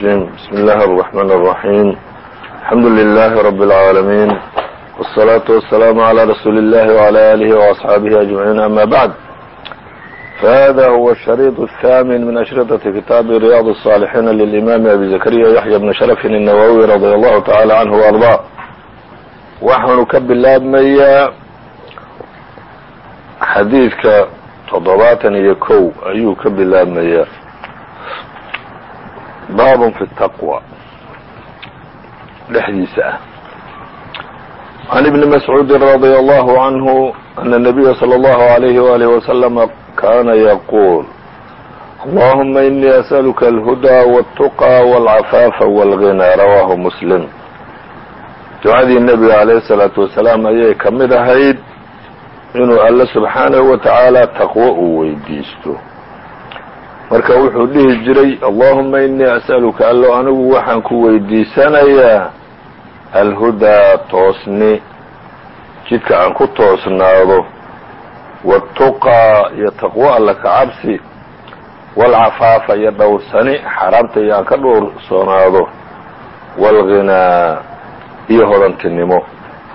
بسم الله الرحمن الرحيم الحمد لله رب العالمين والصلاة والسلام على رسول الله وعلى آله وأصحابه أجمعين أما بعد فهذا هو الشريط الثامن من أشرطة كتاب رياض الصالحين للإمام أبي زكريا يحيى بن شرف النووي رضي الله تعالى عنه وأرضاه waxaanu ka bilaabmayaa xadiidka toddobaatan iyo kow ayuu ka bilaabmayaa baabun fi taqwa dhexdiisa ah can ibni mascuudi radia allahu canhu ana nabiya salى allahu alayhi waalih wasalama kana yaquul allahuma inii as'aluka alhudaa waltuqى walcafaafa walghinaa rawahu muslim ducadii nebiga calayhi salaatu wasalaam ayay ka mid ahayd inuu alle subxaanahu wa tacaala taqwo uu weydiisto marka wuxuu dhihi jiray allahuma inii as'aluka allo anigu waxaan ku weydiisanayaa alhudaa toosni jidka aan ku toosnaado watuqaa iyo taqwo alla ka cabsi walcafaafa iyo dhowrsani xaaraamta iyo aan ka dhowrsoonaado walghinaa iyo hodantinimo.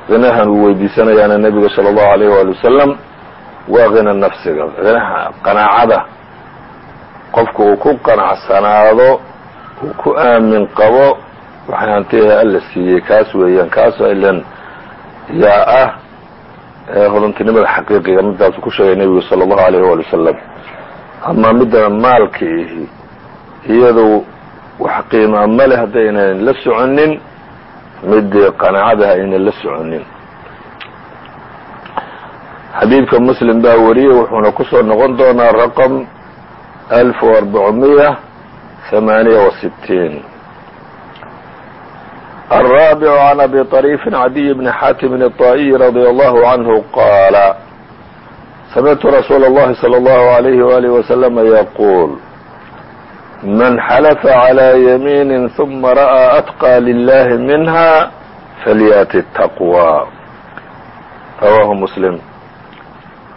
Hinahan uu weydiisanayaana nebiga salى اllahu alayh wali wasalam waa hina nafsiga hinaha qanaacada qofku uu ku qanacsanaado uu ku aamin qabo waxay hantiha alla siiyey kaas weeyaan kaasoo ilan yaa ah hodantinimada xaqiiqiga midaasu ku sheegay nebigu sala allahu alayh waali wasalam amaa midda maalka ihi iyadu wax qiimaa maleh haddaynan la soconin midii qanaacadaha aynan la soconin. Xadiidka muslim baa wariyey wuxuuna ku noqon doonaa raqam ألف وأربعمية ثمانية وستين الرابع عن أبي طريف عدي بن حاتم الطائي رضي الله عنه قال سمعت رسول الله صلى الله عليه وآله وسلم يقول من xلف عlى يمين ثuma رأى أتقى لله منها فليأت التقوى رwاه مسلم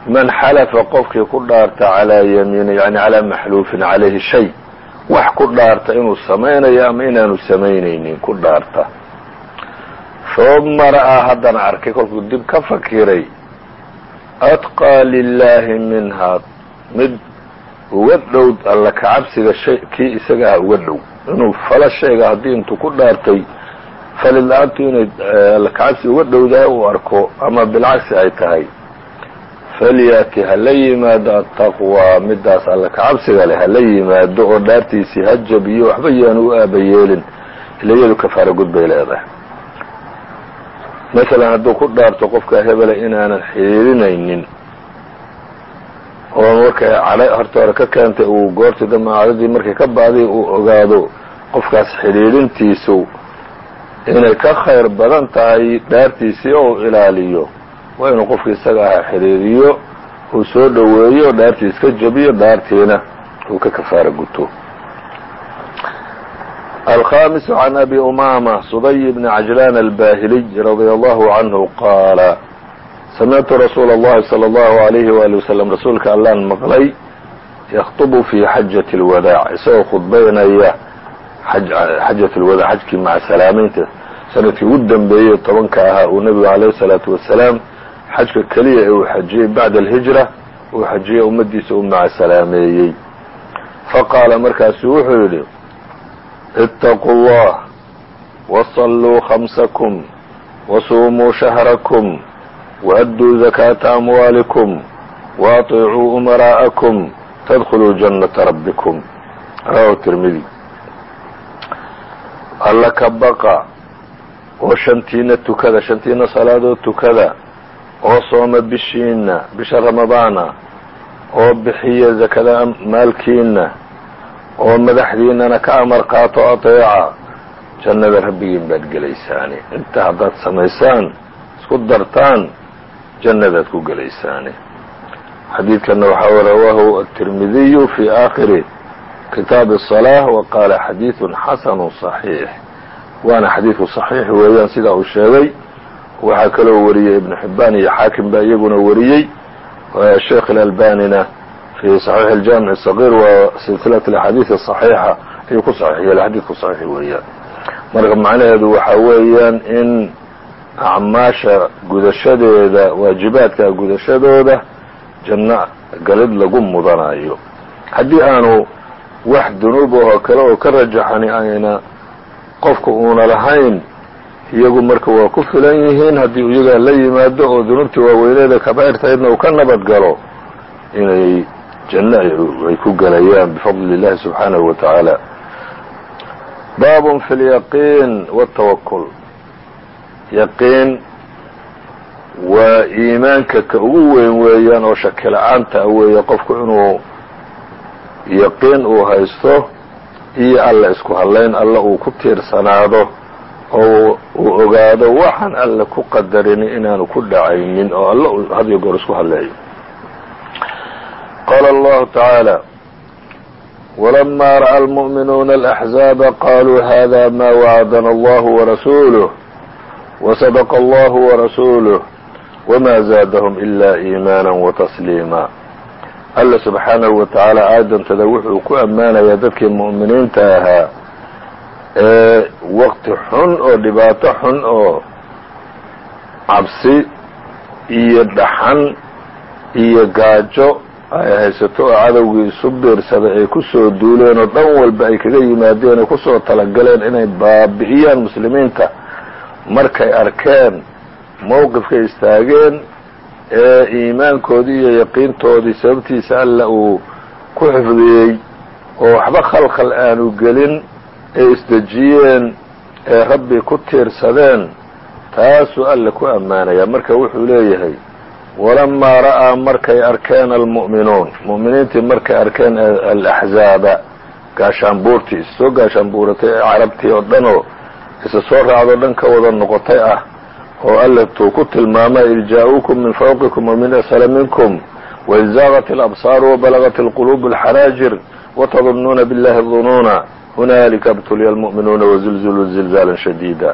man xalafa qofkii ku dhaarta calaa yamiini yani calaa maxluufin calayhi shay wax ku dhaarta inuu samaynayo ama inaanu samaynaynin ku dhaarta. Uma ra'aa ah haddana arkay kolkuu dib ka fakiray atqaa lilaahi minhaa mid uga dhow alla ka cabsiga kii isaga ah uga dhow. Inuu fala sheega haddii intuu ku dhaartay falil-aantu inay eh, alla kacabsi uga dhowdahay uu arko ama bilcagsi ay tahay falyaati hala yimaado attaqwaa midaas alla kacabsiga leh hala yimaado oo dhaartiisii ha jabiyo waxba yaanu u aaba yeelin ila iyadu kafaara gud bay leedahay masalan hadduu ku dhaarto qofka hebela inaanan xiriirinaynin oo markay cala horta hore ka keentay uu goortii dambe markay ka baaday uu ogaado qofkaas xidhiidhintiisu inay ka khayr badan tahay dhaartiisii oo ilaaliyo waa inuu qofki isaga aha xidhiiriyo uu soo dhoweeyo dhaartii iska jabiyo dhaartiina uu ka kafaara guto alkhamisu can abi umama suday bni cajlaan albahiliy radia allahu canhu qaala samictu rasuula اllahi salى اllahu alayhi wali wasalam rasuulka allaan maqlay yakhطbu fi xajati اlwadaac isagoo khudbaynaya xajat اlwadaac xajkii maca salaamaynta sanadkii ugu dambeeyey tobanka ahaa uu nebigu alayh الsalaatu wasalaam xajka keliya ee uu xajiyey bacda alhijra uu xajiyey ummaddiisa u macasalaameeyey faqaala markaasuu wuxuu yidhi itaquu اllah wasalluu khamsakum wasuumuu shahrakum waadduu zakaata amwaalikum waaطicuu umaraa'akum tadkhuluu jannata rabbikum. Rawaahu tirmidi alla ka baqa oo shantiina tukada shantiina salaadood tukada oo sooma bishiina bisha ramadaana oo bixiya zakada maalkiina oo madaxdiinana ka amar qaato aطeeca jannada rabbigiin baad gelaysaani inta haddaad samaysaan isku dartaan jannadaad ku gelaysaane xadiidkana waxaa rawaahu aلtirmidiyu fi aakhiri kitaabi الصلاة wa qaala xadiiثu xasanu صaxiix waana xadiidku صaxiix weeyaan sidaa uu sheegay waxaa kaloo wariyey ibnu xibaan iyo xaakim baa iyaguna wariyey sheekh اlalbanina fi صaxiix اljamiع الصغيr wa silsilaة اaxaadiiث الصaxiixa ayuu ku saxiix yeelay xadiidku saxiix weeyaan marka macnaheedu waxa weeyaan in acmaasha gudashadeeda waajibaadka gudashadooda janno galid lagu mudanayo haddii aanu wax dunuub oo kale oo ka rajaxani ayna qofka uuna lahayn iyagu marka waa ku filan yihiin haddii iyagaa la yimaado oo dunuubtii waaweyneeda kaba'irtahaydna uu ka nabad galo inay janno ay ku galayaan bifadli illahi subxaanahu wa tacaala. Baabun fi lyaqiin wاtawakul yaqiin waa iimaanka ka ugu weyn weeyaan oo shaki la'aantaa ah weeye qofku inuu yaqiin uu haysto iyo alla isku hadlayn alla uu ku tiirsanaado oo uu ogaado waxaan alle ku qadarini inaanu ku dhacaynin oo alla uu had iyo goor isku hadleeyo. Qaala allahu tacaala walamaa ra'a almu'minuuna alaxzaaba qaluu hada ma wacadana allahu warasuuluh wasadaqa allahu warasuuluh wma zaadahum ila iimaana watasliima alla subxaanahu wa tacaala aadantada wuxuu ku ammaanayaa dadkii mu'miniinta ahaa waqti xun oo dhibaato xun oo cabsi iyo dhaxan iyo gaajo ay haysato oo cadowgii isu biirsaday ay ku soo duuleen oo dhan walba ay kaga yimaadeen oo ku soo talagaleen inay baabi'iyaan muslimiinta. Markay arkeen mowqifkay istaageen ee iimaankoodii iyo yaqiintoodii sababtiisa alla uu ku xifdiyey oo waxba khalkhal aanu gelin ee isdejiyeen ee rabbi ku tiirsadeen taasuu alle ku ammaanayaa marka wuxuu leeyahay walamaa ra'aa markay arkeen almu'minuun. Mu'miniintii markay arkeen alaxzaaba gaashaanbuurtii is soo gaashaanbuuratay ee carabtii oo dhan oo isa soo raacdo dhan ka wada noqotay ah oo alle tuu ku tilmaamay id jaa-uukum min fawqikum wamin asfala minkum waid zaaqat alabsaaru wabalagat alquluub alxanaajir watadunnuuna billahi dunuuna hunaalika btuliya almu'minuuna wazilziluu zilzaalan shadiida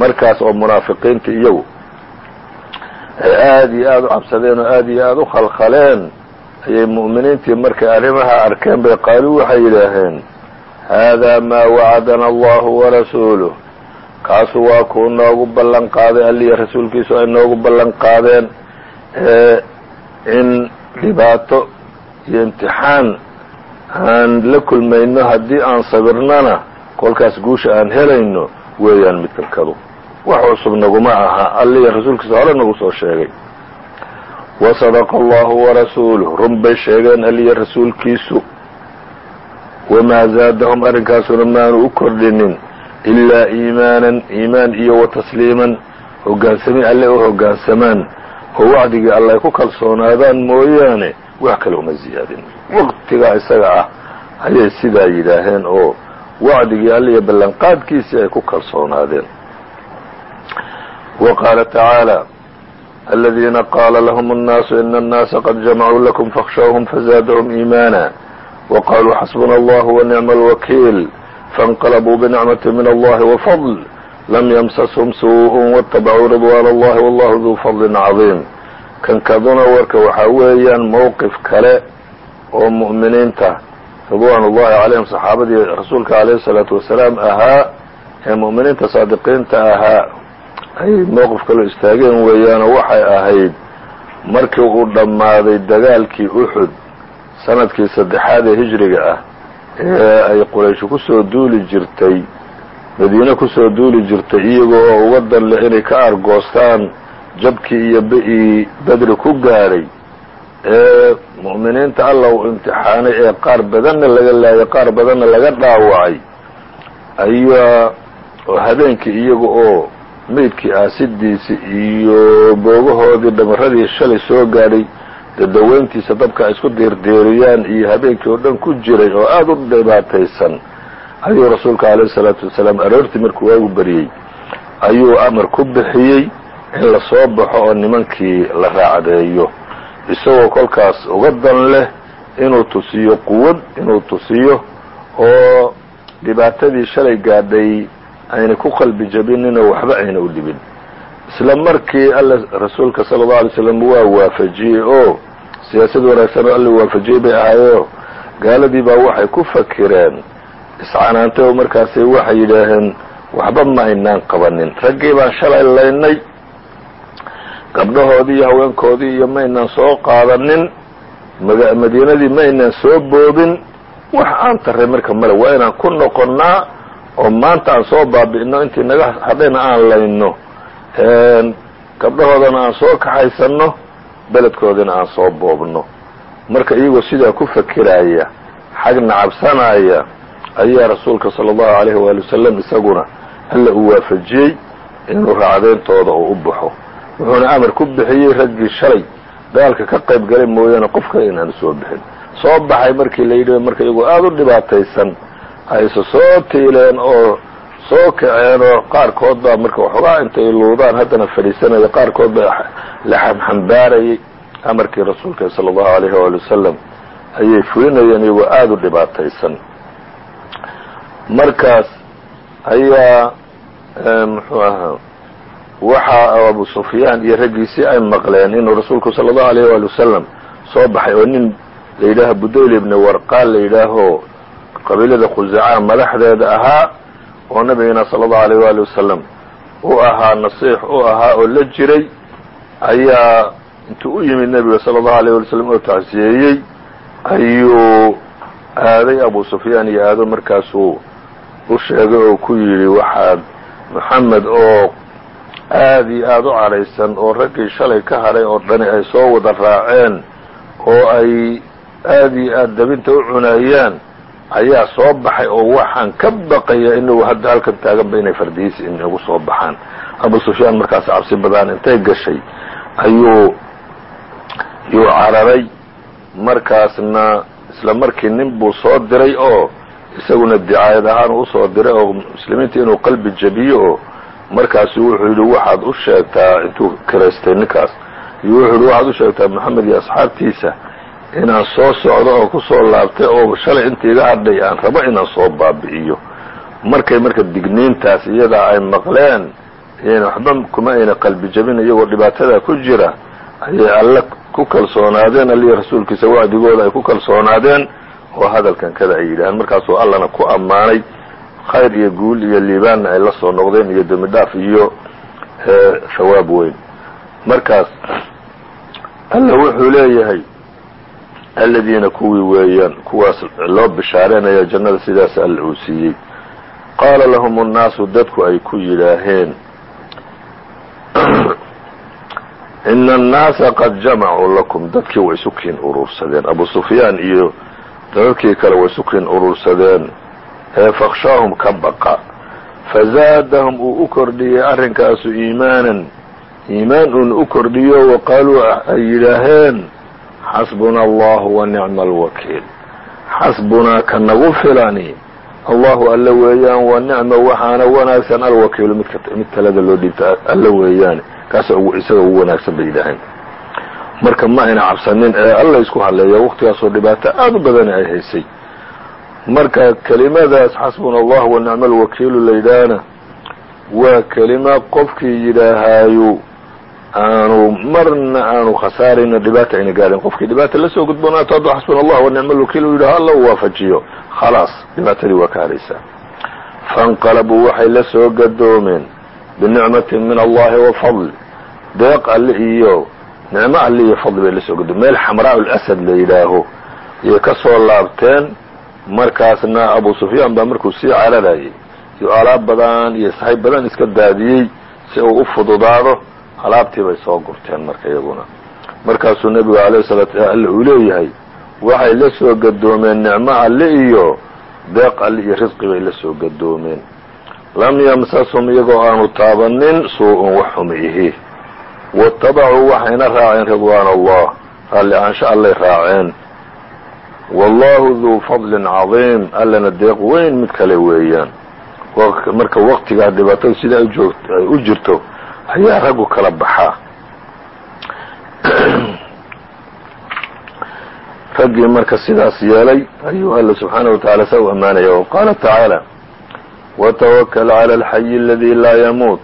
markaas oo munaafiqiinta iyagu ay aada iyo aada u cabsadeen oo aada iyo aada u khalkhaleen ayay mu'miniintii markay arrimaha arkeen bay qaaluu waxay yidhaaheen haadaa maa wacadana allahu warasuuluh kaasu waa kuu noogu ballan qaaday alliya rasuulkiisu ay noogu ballan qaadeen in dhibaato iyo imtixaan aan la kulmayno haddii aan sabirnana kolkaas guusha aan helayno weeyaan midkankadu wax cusub naguma aha alliya rasuulkiisa hore nagu soo sheegay. Wasadaqa allahu warasuuluh run bay sheegeen alliya rasuulkiisu. Wamaa zaadahum arrinkaasuna maanu u kordhinin ilaa iimaanan iimaan iyo wa tasliiman. Hoggaansami alle u hoggaansamaan oo wacdigii alle ay ku kalsoonaadaan mooyaane wax kale uma ziyaadin waqtigaa isaga ah ayay sidaa yidhaaheen oo wacdigii alle iyo ballanqaadkiisii ay ku kalsoonaadeen wa qaala tacaala aladiina qaala lahum الnaasu ina الnaasa qad jamacuu lakum fakhshawhum fazaadahum iimaana waqaaluu xasbuna allah wanicma alwakiil faاnqalbuu bnicmaة min allahi wafadl lam ymsashum suء wاtabacuu ridwan اllahi wallahu duu fadli cadiim kankaduna warka waxaa weeyaan mowqif kale oo mu'miniinta ridwaan ullahi calayhim saxaabadii rasuulka alayh الsalaatu wasalaam ahaa ee mu'miniinta saadiqiinta ahaa ay mowqif kaloo istaageen weeyaanoo waxay ahayd markii uu dhammaaday dagaalkii uxud sannadkii saddexaad ee hijriga ah ee ay quraysh ku soo duuli jirtay madiine ku soo duuli jirtay iyagoo oo uga danle inay ka argoostaan jabkii iyo bi-ii bedri ku gaadhay ee mu'miniinta alla uu imtixaanay ee qaar badanna laga laayay qaar badanna laga dhaawacay. Ayaa habeenkii iyaga oo meydkii aasidiisi iyo boogahoodii dhamaradii shalay soo gaadhay dadaweyntiisa dabka ay isku diirdiiriyaan iyo habeenkii oo dhan ku jiray oo aada u dhibaataysan ayuu rasuulka alayhi salaatu wasalaam aroortii markuu waagu baryey ayuu amar ku bixiyey in la soo baxo oo nimankii la raacdeeyo isagoo kolkaas uga dan leh inuu tusiyo quwad inuu tusiyo oo dhibaatadii shalay gaadhay ayna ku qalbi jabinninoo waxba ayna u dhibin. Isla markii alle rasuulka sala allau alay slam waa waafajiyey oo siyaasad wanaagsan oo alle waafajiyey bay ahaayoo gaaladii baa waxay ku fakireen iscanaantay oo markaasi waxay yidhaaheen waxba ma aynaan qabanin. Raggii baan shalay laynay gabdhahoodii iyo haweenkoodii iyo maynaan soo qaadanin madiinadii maynaan soo boobin wax aan taray marka male waa inaan ku noqonnaa oo maanta aan soo baabi'ino intii naga hadhayna aan layno. Gabdhahoodana aan soo kaxaysanno beledkoodina aan soo boobno. Marka iyagoo sidaa ku fakiraya xagna cabsanaya ayaa rasuulka sala allahu alayhi waali wasalam isaguna alla uu waafajiyey inuu raacdeyntooda uu u baxo wuxuuna amar ku bixiyey raggii shalay. Dagaalka ka qayb galay mooyaane qofka inaanu soo bixin. Soo baxay markii la yidhi marka iyagoo aada u dhibaataysan ay isa soo tiileen oo soo kaceen oo qaarkood baa marka waxoogaa intay luudaan. Haddana fadhiisanaya qaarkood baa la xambaarayay amarkii rasuulka sala allahu alayhi waali wasalam ayay fulinayeen iyagoo aada u dhibaataysan. Markaas ayaa muxuu ahaa waxa abu sufyaan iyo raggiisii ay maqleen inuu rasuulku sala allahu alayh waali wasalam soo baxay oo nin la yidhaaho budayl ibni warqaan la yidhaaho qabiilada khusacaa madaxdeeda ahaa oo nabigana sala allahu alayh waali wasalam u ahaa nasiix u ahaa oo la jiray ayaa intuu u yimid nebiga sala allahu alayh wali slam oo tacsiyeeyey ayuu aaday abu sufyaan iyo aado markaasuu u sheegay oo ku yidhi waxaad moxamed oo aada iyo aada u cadhaysan oo raggii shalay ka hadhay oo dhani ay soo wada raaceen oo ay aada iyo aada dabinta u cunayaan ayaa soo baxay oo waxaan ka baqaya inagu hadda halkan taaganba inay fardihiisi inagu soo baxaan. Abu sufyaan markaas cabsi badaan intay gashay ayuu yuu cararay. Markaasna isla markii nin buu soo diray oo isaguna dicaayad ahaan u soo diray oo muslimiinta inuu qalbi jabiyo oo markaasu wuxuu yidhi waxaad u sheegtaa intuu kiraystay ninkaas iyo wuxuu yidhi waxaad u sheegtaa moxamed iyo asxaabtiisa inaan soo socdo oo ku soo laabtay oo shalay inta iga hadhay aan rabo inaan soo baabi'iyo. Markay marka digniintaas iyadaa ay maqleen n waxba kuma ayna qalbi jabin iyagoo dhibaatadaa ku jira ayay alle ku kalsoonaadeen alliyo rasuulkiisa wacdigooda ay ku kalsoonaadeen oo hadalkan kada ay yidhaaheen markaasuu allana ku ammaanay khayr iyo guul iyo liibaan ay la soo noqdeen iyo dembi dhaaf iyo eh, thawaab weyn. Markaas alla wuxuu leeyahay aladiina kuwii weeyaan kuwaas loo bishaareynaya jannada sidaas alla uu siiyey. Qaala lahum unnaasu dadku ay ku yidhaaheen ina annaasa qad jamacuu lakum. Dadkii way isu kiin urursadeen abu sufyaan iyo dadkii kale way isu kiin urursadeen fakhshaahum ka baqa. Fazaadahum uu u kordhiyey arrinkaasu iimaanan. Iimaan uuna u kordhiyo wa qaaluu ay yidhaaheen xasbuna allahu wa nicma alwakiil xasbunaa ka nagu filani allahu alla weeyaan wa nicma waxaana wanaagsan alwakiilu. Mid talada loo dhiibta alla weeyaane kaasa isaga ugu wanaagsan bay yidhaaheen marka ma ayna cabsanin ee alla isku hadleeya waqtigaasoo dhibaato aada u badani ay haysay marka kelimadaas xasbuna allahu wa nicma alwakiilu la yidhaahna waa kelima qofkii yidhaahaayo aanu marna aanu khasaarayna dhibaata ayna gaadhin. Qofkii dhibaata la soo gudboonaato hadduu xasbuna allah wa nicma alwakiil u yidhaho alla waafajiyo. Khalaas dhibaatadii waa ka hadhaysaa fainqalabuu waxay la soo gadoomeen binicmatin min allahi wa fadl. Deeq alle iyo nicmo alle iyo fadli bay la soo gadoomeen meel xamraa lasad la yidhaaho. Ayay ka soo laabteen markaasna abu sufyaan baa markuu sii cararayay iyo alaab badan iyo sahay badan iska daadiyey si uu u fududaado alaabtii bay soo gurteen marka iyaguna. Markaasuu nebigu alayh salaatu alle uu leeyahay waxay la soo gadoomeen nicmo alle iyo deeq alle iyo risqi bay la soo gadoomeen. Lam yamsashum iyagoo aanu taabanin suu-un wax xumi ihi. Waاtabacuu waxayna raaceen ridwaan allah raalli aansha allay raaceen wallahu duu fadlin cadiim allana deeq weyn mid kale weeyaan marka waqtigaa dhibaatada sida ay u jirto ayaa raggu kala baxaa raggii marka sidaas yeelay ayuu alla subxaanaه wataعala saa u ammaanaya o qaala tacaalى watawakl calى alxayi aladi laa yamuut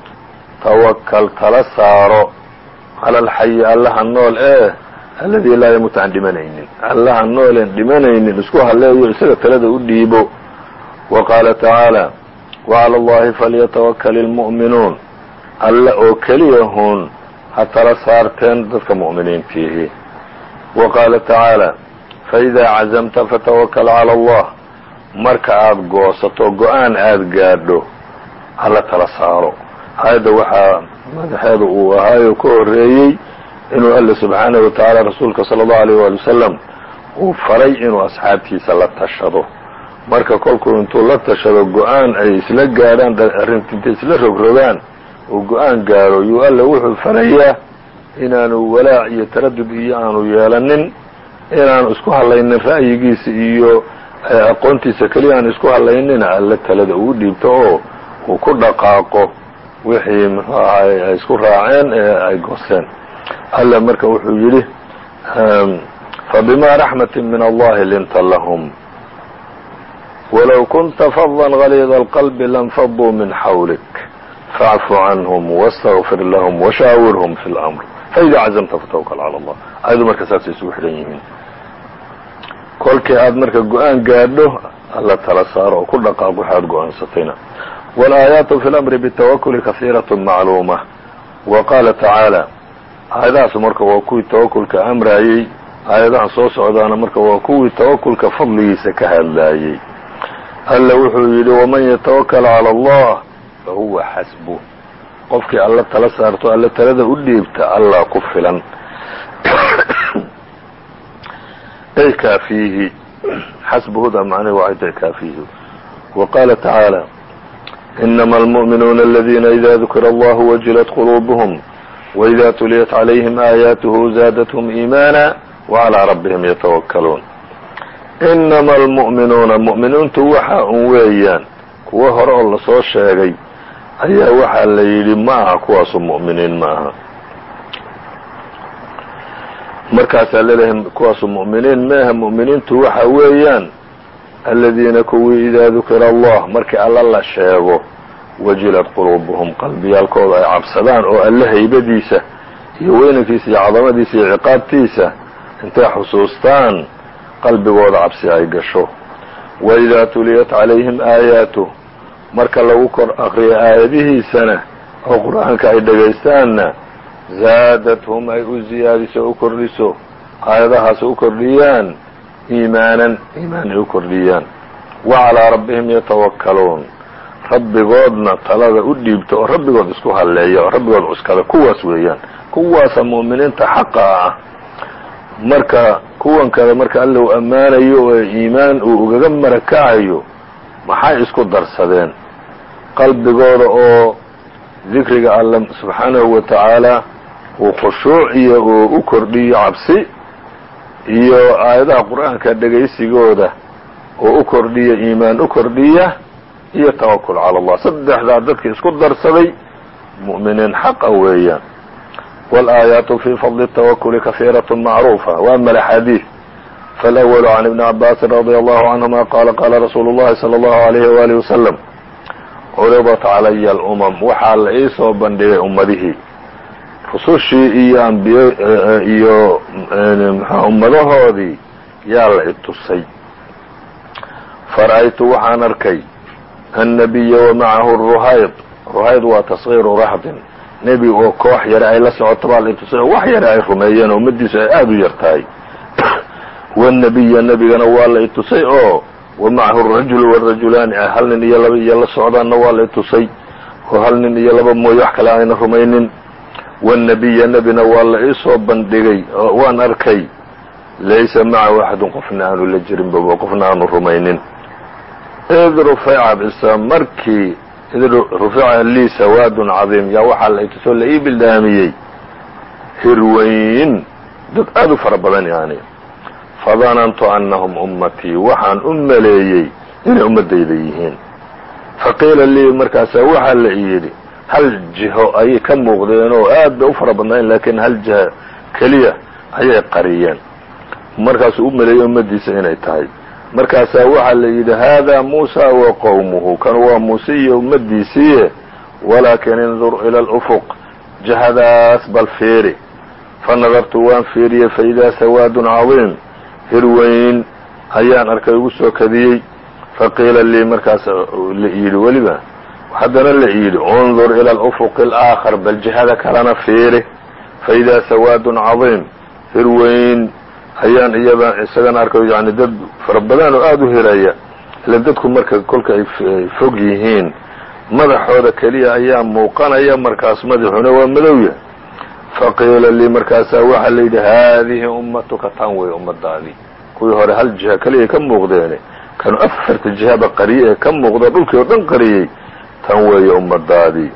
tawakal tala saaro cala alxayi allaha nool ee alladii laa yamuut aan dhimanaynin. Allaha nooleen dhimanaynin isku haleeyo isaga talada u dhiibo. Wa qaala tacaala wacala allahi falyatawakal ilmu'minuun alle oo keliya hun ha tala saarteen dadka mu'miniintiihi. Wa qaala tacaala faidaa cazamta fatawakal cala allah. Marka aada goosato go'aan aada gaadho hala tala saaro. Aayadda waxaa madaxeeda uu ahaayo ka horreeyey inuu alle subxaanahu wa tacaala rasuulka sala allahu alayh waali wasalam uu faray inuu asxaabtiisa la tashado. Marka kolkuu intuu la tashado go'aan ay isla gaadhaan arrinta intay isla rogrogaan uu go'aan gaaro yuu alle wuxuu farayaa inaanu walaac iyo taradud iyo aanu yeelanin inaanu isku hadlaynin ra'yigiisa iyo aqoontiisa keliya aan isku hadlaynina alle talada ugu dhiibto oo uu ku dhaqaaqo wixii muxuu ahaay ay isku raaceen ee ay goosteen alle marka wuxuu yidhi fabima raxmati min allahi linta lahum walow kunta fada غaliida اlqalbi lanfaduu min xawlik faacfu canhum wاstagfir lahum washaawirhum fi اlamr faida cazamta fatawakal cala allah ayadu marka saasay isugu xidhan yihiin kolkii aad marka go-aan gaadho alla tala saaro oo ku dhaqaaq waxaad go-aansatayna wاlaayaatu fi اlamri bالtawakuli kahiiraة macluuma wa qaala tacaala aayadahaas marka waa kuwii tawakulka amraayey. Aayadahan soo socdaana marka waa kuwii tawakulka fadligiisa ka hadlaayey. Alla wuxuu yidhi waman yatawakal calى allah fahuwa xasbu. Qofkii alla tala saarto alla talada u dhiibta allah ku filan. Ay kaafiihi. Xasbuhuda macnahi waxay tahay kaafiihi. Wa tacaala inama almu'minuuna aladiina ida dukira allahu wajilat quluubuhum waida tuliyat calayhim aayaatuhu zaadathum iimaana wacalaa rabbihim yatawakkaluun inama almu'minuuna mu'miniintu waxa un weeyaan kuwo hore oo la soo sheegay ayaa waxaa la yidhi ma aha kuwaasu mu'miniin ma aha markaasaa la leeyahay kuwaasu mu'miniin maaha mu'miniintu waxa weeyaan. Aladiina kuwii idaa dukira allah markii alla la sheego wajilad quluubuhum qalbiyaalkooda ay cabsadaan oo alle haybadiisa iyo weynankiisa iyo cadamadiisa iyo ciqaabtiisa intay xusuustaan qalbigooda cabsi ay gasho. Wa idaa tuliyat calayhim aayaatuh marka lagu kor akriyo aayadihiisana oo qur'aanka ay dhegaystaanna zaadathum ay u ziyaadiso u kordhiso aayadahaas u kordhiyaan iimaanan iimaan ay u kordhiyaan. Wa calaa rabbihim yatawakkaluun rabbigoodna talada u dhiibto oo rabbigood isku halleeya oo rabbigood cuskada kuwaas weeyaan. Kuwaasa mu'miniinta xaqa ah. Marka kuwan kale marka alla uu ammaanayo oo iimaan uu ugaga marakacayo maxay isku darsadeen? Qalbigooda oo dikriga alla subxaanahu wa tacaala uu khushuuciyo uu u kordhiyo cabsi iyo aayadaha qur'aanka dhegaysigooda oo u kordhiya iimaan u kordhiya iyo tawakul cala allah saddexdaa dadka isku darsaday mu'miniin xaqa weeyaan wاlaayaatu fi fadli الtawakuli kahiiraة macruufa وama axaadiiث faاlأwl can ibni cabaasin radi allahu canهuma qala qala rasuulu اllahi salى اllahu عalayh wali wasalam curidat calaya اlumam waxaa la ii soo bandhigay ummadihii rusushii iyo ambiy iyo ummadahoodii yaa la itusay fara'aytu waxaan arkay annabiya wamacahu ruhayd ruhayd waa tasgiiru rahdin nebi oo koox yare ay la socoto baa la itusay oo wax yare ay rumeeyeen oo ummadiisu ay aada u yar tahay wاnnabiya nebigana waa la itusay oo wamacahu rajulu warajulaani hal nin iyo laba iyo la socdaanna waa la itusay oo hal nin iyo laba mooye wax kale ayna rumaynin wاnnabiya nebina waa la iisoo bandhigay waan arkay laysa macahu axadun qofna aanu la jirinba qofna aanu rumaynin id rufica bisa markii id rufica lii sawaadun cadiim yaa waxaa la itusoo la ii bildhaamiyey hirweyn dad aad u fara badan yani fadanantu annahum ummatii waxaan u maleeyey inay ummadayda yihiin. Faqiila lii markaasaa waxaa la yidhi hal jiho ayay ka muuqdeen oo aad bay u fara badnaayeen laakiin hal jiho keliya ayay qariyeen. Markaasuu u maleeyey ummadiisa inay tahay markaasaa waxaa la yidhi haadaa muusa wa qowmuhu kan waa muuse iyo ummadiisiiye walaakin indur ila alufuq jihadaas bal fiiri fanadartu waan fiiriyey faidaa sawaadun cadiim. Hirweyn ayaan arkay ugu soo kadiyey. Faqiila lii markaas la yidhi weliba haddana la yidhi undur ila alufuqi alaakhar bal jihada kalena fiiri faidaa sawaadun cadiim. Hir weyn ayaan iyada isagana arkayo yani dad fara badan oo aada u hiraya ila dadku marka kolka ay fog yihiin madaxooda keliya ayaa muuqanaya markaas madaxuna waa madowya faqiila lii markaasaa waxaa la yidhi haadihi ummatuka tan wey ummadaadii kuwii hore hal jiha keliya ka muuqdeene kanu afarta jihaba qariye ee ka muuqda dhulkii oo dhan qariyey tan weeye ummadaadii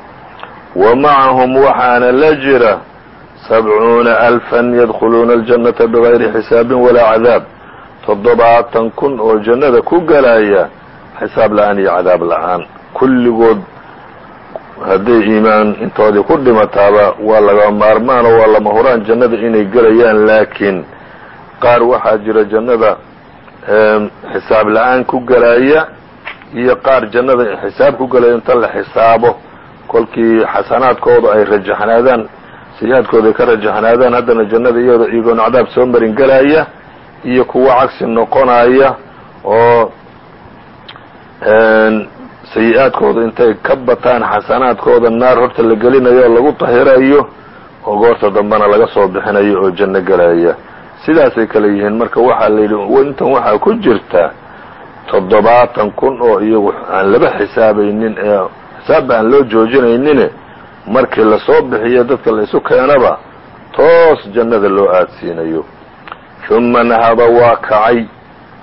wa macahum waxaana la jira sabcuuna alfan yadkhuluuna aljannata bigayri xisaabin walaa cadaab toddobaatan kun oo jannada ku galaya xisaab la'aan iyo cadaab la'aan kulligood hadday iimaan intoodii ku dhimataaba waa laga maarmaan oo waa lama huraan jannada inay gelayaan laakiin qaar waxaa jira jannada xisaab la'aan ku gelaya iyo qaar jannada xisaab ku gelaya inta la xisaabo kolkii xasanaadkooda ay rajaxnaadaan sayi-aadkooda ay ka rajaxnaadaan haddana jannada iyado iyagoon cadaab soo marin gelaya iyo kuwo cagsi noqonaya oo sayi-aadkooda intay ka bataan xasanaadkooda naar horta la gelinayo oo lagu tahirayo oo goorta dambena laga soo bixinayo oo janno gelaya sidaasay kale yihiin. Marka waxaa la yidhi intan waxaa ku jirta toddobaatan kun oo iyagu aan laba xisaabaynin ee xisaabba aan loo joojinaynine markii la soo bixiyo dadka la isu keenaba toos jannada loo aadsiinayo. Uma nahada waa kacay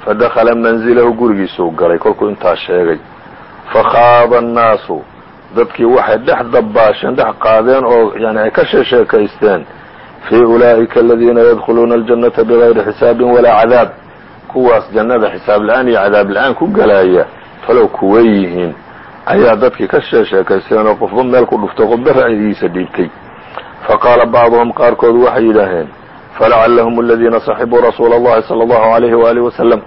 fadakhala manzilahu gurigiisuu galay kolkuu intaa sheegay. Fakhaada annaasu dadkii waxay dhex dabbaasheen dhex qaadeen oo yani ay ka sheesheekaysteen. Fii ulaa'ika aladiina yadkhuluuna aljannata bigayri xisaabin walaa cadaab kuwaas jannada xisaab la'aan iyo cadaab la'aan ku galaya falow kuway yihiin ayaa dadkii ka sheesheekaysteen oo qofba meel ku dhuftay qofba ra'yigiisa dhiibtay faqaala bacduhum qaarkood waxay yidhaaheen falacallahum aladiina saxibuu rasuula allahi sala allahu alayhi waalihi wasalam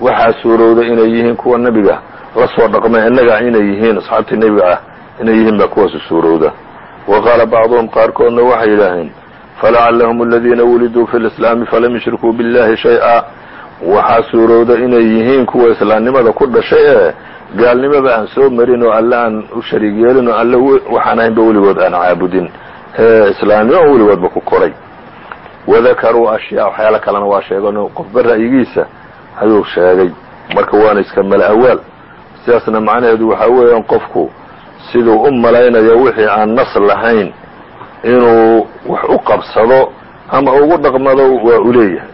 waxaa suurowday inay yihiin kuwa nebiga la soo dhaqmay innaga inay yihiin asxaabtii nebiga ah inay yihiin baa kuwaasu suurowda wa qaala bacduhum qaarkoodna waxay yidhaaheen falacallahum aladiina wuliduu fi lislaami falam yushrikuu billahi shay-a waxaa suurowda inay yihiin kuwa islaamnimada ku dhashay ee gaalnimada aan soo marin oo alle aan u shariig yeelin oo alle waxaan ahaynba weligood aan caabudin. Islaamnimo weligoodba ku koray. Wadakaruu ashyaa waxyaalo kalena waa sheegan qofba ra'yigiisa ayuu sheegay. Marka waana iska mala awaal. Sidaasna macnaheedu waxaa weeyaan qofku siduu u malaynayo wixii aan nas lahayn inuu wax u qabsado ama ugu dhaqmado waa u leeyahay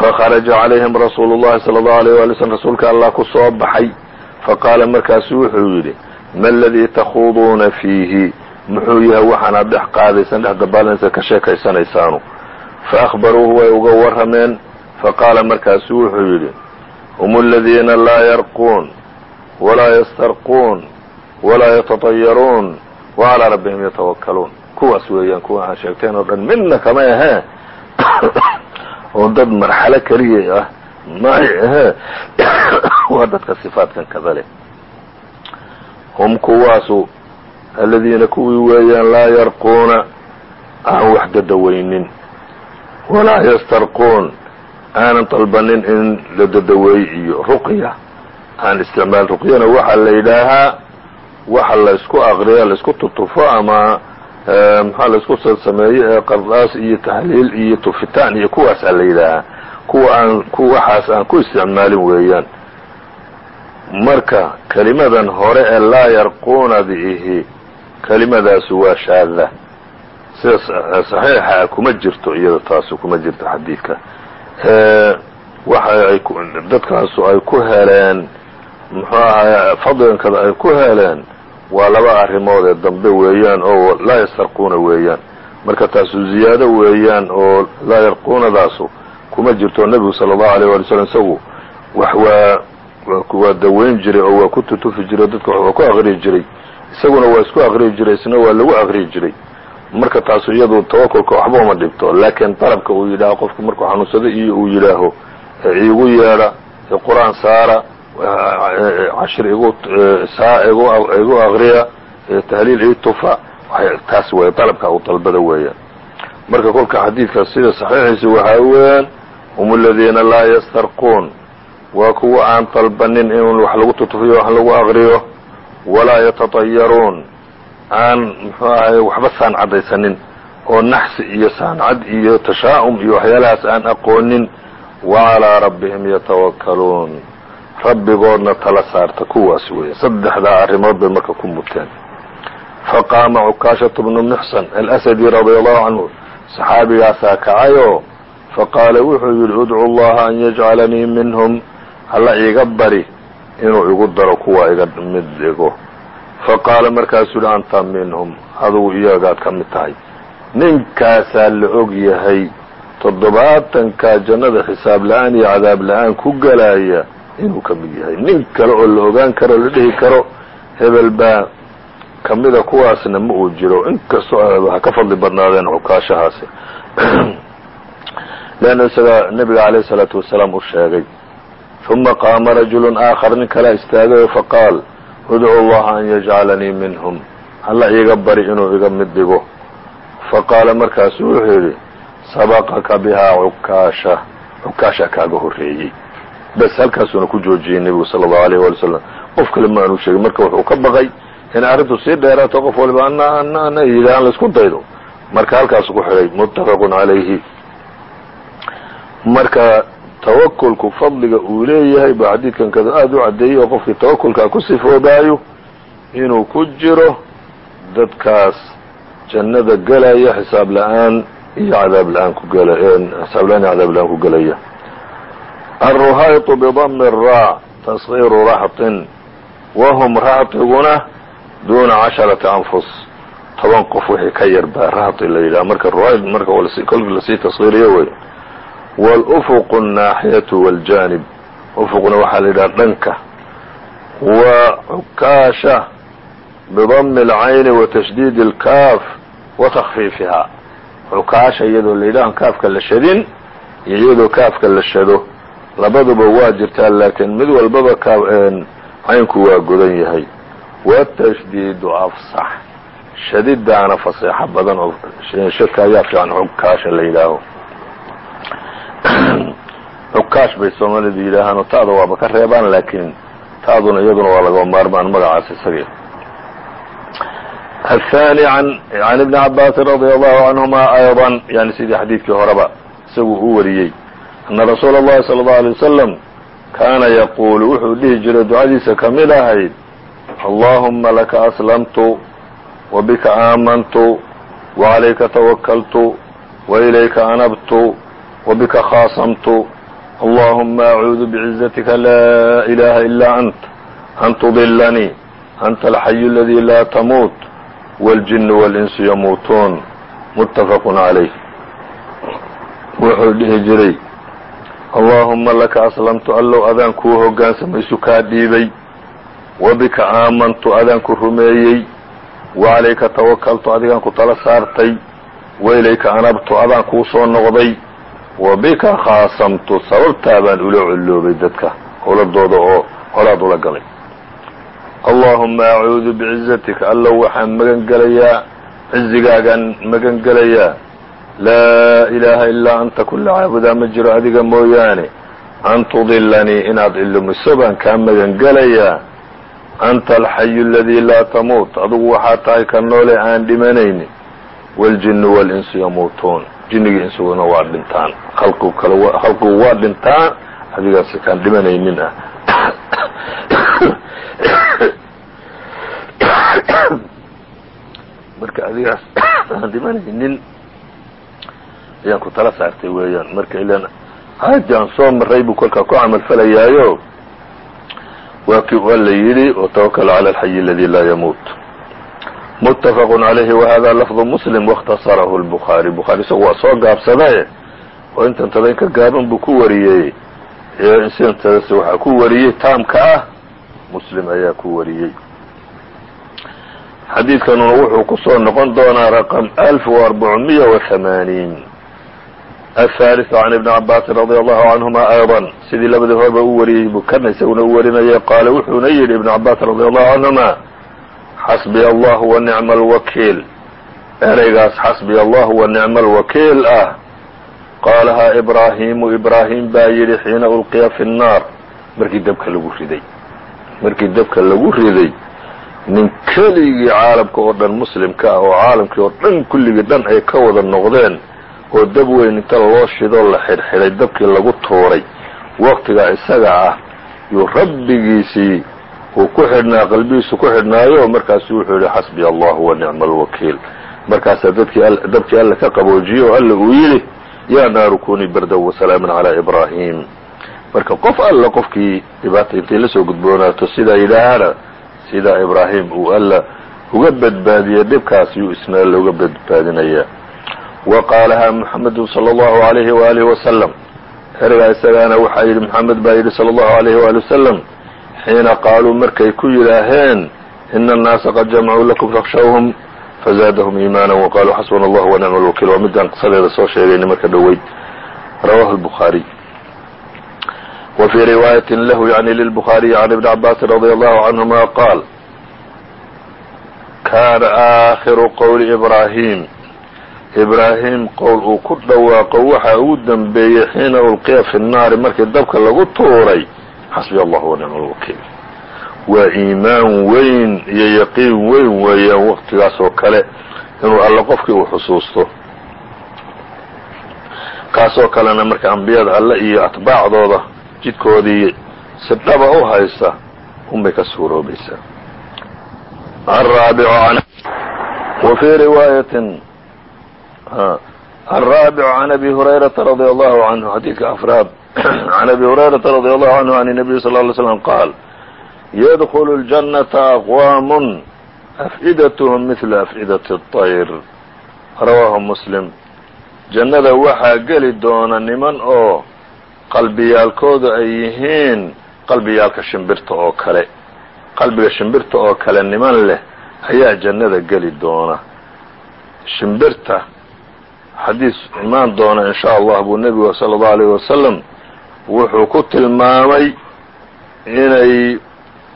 fakharaja calayhim rasuulu llahi sala allahu alayh wali slm rasuulka allah ku soo baxay faqaala markaasu wuxuu yidhi ma aladii takhuuduuna fiihi muxuu yahay waxaanaad dhex qaadaysaan dhex dabaalanaysa ka sheekaysanaysaanu faahbaruuhu way uga warrameen faqaala markaasu wuxuu yidhi hum aladiina laa yarquun walaa yastarquun walaa yatatayaruun wa calaa rabbihim yatawakkaluun kuwaas weeyaan kuwa aan sheegteen oo dhan midna kama ahee oo dad marxalo keliya ah may ahee waa dadka sifaadkan kada leh hum kuwaasu aladiina kuwii weeyaan laa yarquuna aan wax dadaweynin. Walaa yastarquun aanan dalbanin in la dadaweey iyo ruqya aan isticmaal ruqyana waxaa la yidhaahaa waxa laysku aqriya laysku tutufo ama maxaa laysku sameeyo ee qardaas iyo tahliil iyo tufitaan iyo kuwaasaa la yidhaahaa. Kuwa aan ku waxaas aan ku isticmaalin weeyaan. Marka kelimadan hore ee laa yarquunadi ihi kelimadaasi waa shaada sida saxiixa kuma jirto iyada taasu kuma jirto xadiidka. Waxa ay dadkaasu ay ku heleen muxuu ahay fadligankada ay ku heleen waa laba arrimood ee dambe weeyaan oo laa yastarquuna weeyaan. Marka taasu ziyaado weeyaan oo laa yarquunadaasu kuma jirto nebigu sala allahu alayh wali slam isagu. Wax waa waa daweyn jiray oo waa ku tutufi jiray dadka waa ku aqriyi jiray. Isaguna waa isku aqriyi jiray isna waa lagu aqriyi jiray. Marka taasu iyadu tawakulka waxba uma dhibto laakiin dalabka uu yidhaaho qofku markuu xanuunsado iyo uu yidhaaho iigu yeedha qur'aan saara cashir saa igu aqriya tahliil ii tufa taas wey dalabka uu dalbada weeyaan marka kolka xadiidka sida saxiixiisa waxaa weeyaan hum aladiina laa yastarquun waa kuwa aan dalbanin in wax lagu tutufiyo wax lagu aqriyo walaa yatatayaruun aan muxuu ahay waxba saan caddaysanin oo naxsi iyo saancad iyo tashaa'um iyo waxyaalahaas aan aqoonin wa calaa rabbihim yatawakkaluun rabbigoodna tala saarta kuwaas weeye. Saddexdaa arrimood bay marka ku muteen faqaama cukaashatu bnu muxsan alasadi radia allahu canhu saxaabigaasaa kacayoo faqaala wuxuu yidhi udcu allaha an yajcalanii minhum alla iiga bari inuu igu daro kuwa iga mid dhigo. Faqaala markaasuu yihi anta minhum adugu iyagaad ka mid tahay. Ninkaasaa la og yahay toddobaatanka jannada xisaab la'aan iyo cadaab la'aan ku galaya inuu ka mid yahay. Nin kale oo la ogaan karo la dhihi karo hebel baa kamida kuwaasna ma uu jiro. Inkastoo ha ka fadli badnaadeen cukaashahaasi leanna isagaa nebiga calayhi isalaatu wasalaam u sheegay uma qaama rajulu aakhar. Nin kala istaagayo faqaal udcu allaha an yajcalanii minhum. Alla iiga bari inuu iga mid dhigo. Faqaala markaasu wuxuu yidhi sabaqaka bihaa cukaasha cukaasha kaaga horreeyey bas halkaasuuna ku joojiyey nebigu sala allahu alayh waali wasalam qof kale ma aanu sheegin. Marka wuxuu ka baqay in arrintu sii dheeraato qof waliba ana ana ana yidhahaan la isku daydo. Marka halkaasu ku xidhay muttafaqun calayhi marka tawakulku fadliga uu leeyahay baa xadiidkan kada aada u caddeeyey oo qofkii tawakulkaa ku sifoobaayo inuu ku jiro dadkaas jannada gelaya xisaab la'aan iyo cadaab la'aan ku gel xisaab la'aan iyo cadaab la'aan ku gelaya alruhaytu bidami الraa taskiiru raxtin wahum raxtiguna duuna casharati anfus toban qof wixii ka yar baa raxti la yidhaha marka ruhayt marka kolkii lasii taskiiriyo wey wاlufuqu الnaaxiyatu wاljanib ufuqna waxaa la yidhaha dhanka wa cukaasha bidami اlcayni wa tashdiid اlkaaf wa takfiifihaa cukaasha iyadoo la yidhaha kaafka la shadin iyo iyadoo kaafka la shado labaduba waa jirtaa laakiin mid walbaba caynku waa godan yahay watashdiidu afsax shadidaana faseexo badan oo shadka ayaa fiican cukaasha la yidhaaho cukaash bay soomaalidu yidhaahaan oo ta'da waaba ka reebaan laakiin ta'duna iyaduna waa laga maarmaan magacaas isagii الثاني عن عن ابن عباس رضي الله عنهما أيضا يعني sidii xadiidkii horeba isagu u wariyey أن رsuuل اللhi صلى الله عليه وسلم kaana yquل wuxuu dhihi jiray ducadiisa kamid ahayd اللهma laka أسلمت وبka آamنت وعalayka توkلت وإlayka أنبت وبka khاaصمت اللهma أعuudu بعزتka lا إلaha إلا أنت أn تضلني أنت الحي الذي lا تموت والجن والإنس يmuutuun متفق عaليه wuxuu dhihi jiray allaahuma laka aslamtu allow adaan kuu hoggaansamaysu kaa dhiibay. Wa bika aamantu adaan ku rumeeyey. Wa calayka tawakaltu adigaan ku tala saartay. Wa ilayka anabtu adaan kuu soo noqday. Wa bika khaasamtu sababtaa baan ula colloobay dadka howladooda oo holaad ula galay. Allaahuma acuudu bicizatika allow waxaan magan gelayaa cizigaagaan magan gelayaa laa ilaaha ilaa anta kulla caabudaa ma jiro adiga mooyaane an tudilanii inaad ilumiso baan kaa magan gelayaa anta alxayu aladii laa tamuut adugu waxaa tahay ka noole aan dhimanaynin waljinu walinsu yamuutuun jinnigii insuguna waa dhintaan khalqigu waa dhintaan adigaasi kaan dhimanaynin ah marka adigaas aan dhimanaynin ayaan ku tala saartay weeyaan marka ilan aayadii aan soo maray buu kolkaa ku camal falayaayo waa kii waa la yidhi watawakl cala alxayi aladi laa yamuut mutafaq عalayhi wahada lafdu muslim waاkhtasarahu lbukhaari bukhaari isagu waa soo gaabsadae oo intan tadan ka gaaban buu ku wariyey sintadase waxaa ku wariyey taamka ah muslim ayaa ku wariyey xadiidkanuna wuxuu ku soo noqon doonaa raqم ألف وأربعمية وثمانين الثالث عن ابن عباس رضي الله عنهما أيضا sidii labadii horeba u wariyey buu kana isaguna u warinaya qaala wuxuuna yidhi iبن عباس رضي الله عنهما xasبي الله ونicم الوkiil ereygaas xasبي الله ونicم الوkiil ah qaalahaa إbraahimu إbrahim baa yidhi xiina ulqiya في الناar markii dabka lagu riday markii dabka lagu riday nin keligii caalamka oo dhan muslimka ah oo caalamkii oo dhan kulligii dhan ay ka wada noqdeen oo dab weyn inta loo shidoo la xidhxidhay dabkii lagu tuuray. Waqtigaa isaga ah yuu rabbigiisii uu ku xidhnaa qalbigiisu ku xidhnaayo markaasu wuxuu yihi xasbiya allahu wa nicma alwakiil markaasaa dadkii dabkii alla ka qaboojiyey oo alla uu yidhi yaa naaru kunii bardan wasalaaman calaa ibraahim. Marka qof alla qofkii dhibaata intay la soo gudboonaato sidaa yidhaahana sidaa ibraahim uu alla uga badbaadiyey dhibkaas yuu isna alla uga badbaadinayaa wa qaalahaa muxamedu sala allahu alayhi waalihi wasalam ergaa isagaana waxaa yidhi moxamed baa yidhi sala allahu alayhi waali wasalam xiina qaaluu markay ku yidhaaheen ina annaasa qad jamacuu lakum fakhshawhum fazaadahum iimaana waqaaluu xasbuna allah wa nicma alwakiil waa midaan qisadeeda soo sheegaynay marka dhoweyd. Rawahu lbukhaariy wa fii riwaayatin lahu yani lilbukhaariyi can ibni cabaasin radia allahu canhuma qaal kaana aakhiru qowli ibraahim ibraahim qowl uu ku dhawaaqo waxa ugu dambeeyey xiina ulqiya fi nnaari markii dabka lagu tuuray. Xasbiya allahu wa nicma alwakiil waa iimaan weyn iyo yaqiin weyn weeyaan waqtigaas oo kale inuu alle qofkii uu xusuusto. Kaasoo kalena marka ambiyada alle iyo atbaacdooda jidkoodii si dhaba u haysta unbay ka suuroobaysaa araabicu wa fii riwaayatin الرابع عن أبي هريرة رضي الله عنه حديث أفراد عن أبي هريرة رضي الله عنه عن النبي صلى الله عليه وسلم قال يدخل الجنة أقوام أفئدتهم مثل أفئدة الطير رواه مسلم jannada waxaa geli doona niman oo qalbiyaalkoodu ay yihiin qalbiyaalka shimbirta oo kale qalbiga shimbirta oo kale niman leh ayaa jannada geli doona shimbirta xadiis imaan doona in sha allah buu nebigu sala allahu alayh wasalam wuxuu ku tilmaamay inay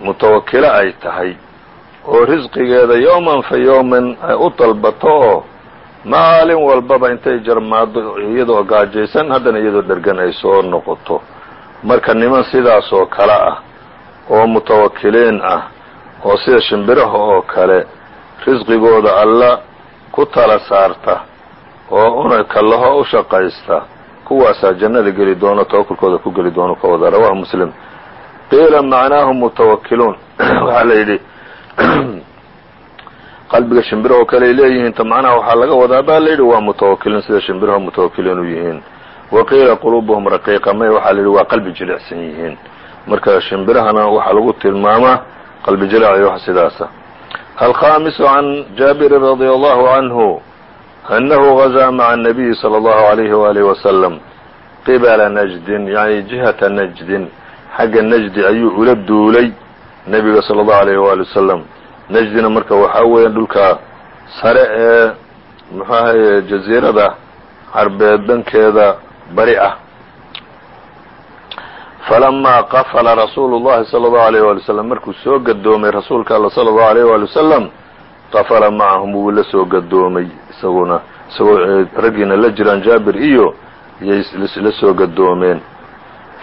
mutawakilo ay tahay oo risqigeeda yowman fa yowman ay u dalbato oo maalin walbaba intay jarmaado iyadoo gaajaysan haddana iyadoo dhergan ay soo noqoto. Marka niman sidaas oo kale ah oo mutawakiliin ah oo sida shimbiraha oo kale risqigooda alla ku tala saarta oo una kallaho u shaqaysta kuwaasaa jannada geli doono tawakulkooda ku geli doono ka wada rawahu muslim. Qiila macnaahu mutawakiluun waxaa la yidhi qalbiga shimbirahoo kale ay leeyihiin ta macnaha waxaa laga wadaa baa layidhi waa mutawakiliin sida shimbiraha mutawakiliin u yihiin. Wa qiila quluubuhum raqiiqa may waxaa la yidhi waa qalbi jilicsan yihiin. Marka shimbirahana waxaa lagu tilmaamaa qalbi jilic iyo wax sidaasa. Alkhamisu can jaabirin radia allahu canhu anahu gazaa maca الnabiyi salى allahu alayhi waalihi wasalam qibala najdin yani jihata najdin xagga najdi ayuu ula duulay nebiga salى allahu alayh waali wasalam najdina marka waxaa weeya dhulka sare ee muxuu ahaye jaziirada carbeed dhankeeda bari ah falamaa qafala rasuulu llahi sala allahu alayh waali wasalam markuu soo gadoomay rasuulka alla sala allahu alayh waali wasalam qafala macahum wuu la soo gadoomay isaguna isagoo raggiina la jiraan jaabir iyo iyay la soo gadoomeen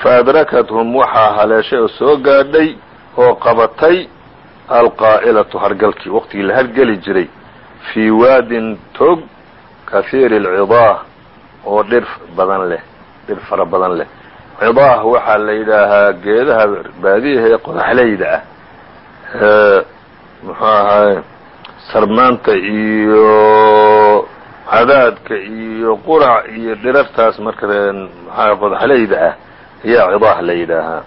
fa adrakathum waxaa haleeshay oo soo gaadhay oo qabatay alqaa'ilatu hargalkii waqtigii la hargeli jiray fii waadin tog kahiiri alcidaah oo dhir badan leh dhir fara badan leh cidaah waxaa la yidhaahaa geedaha baadiyaha ee qodaxleyda ah muxuu ahaay sarmaanta iyo cadaadka iyo qurac iyo dhirartaas marka maxaa qodaxleyda ah ayaa cidaah la yidhaahaa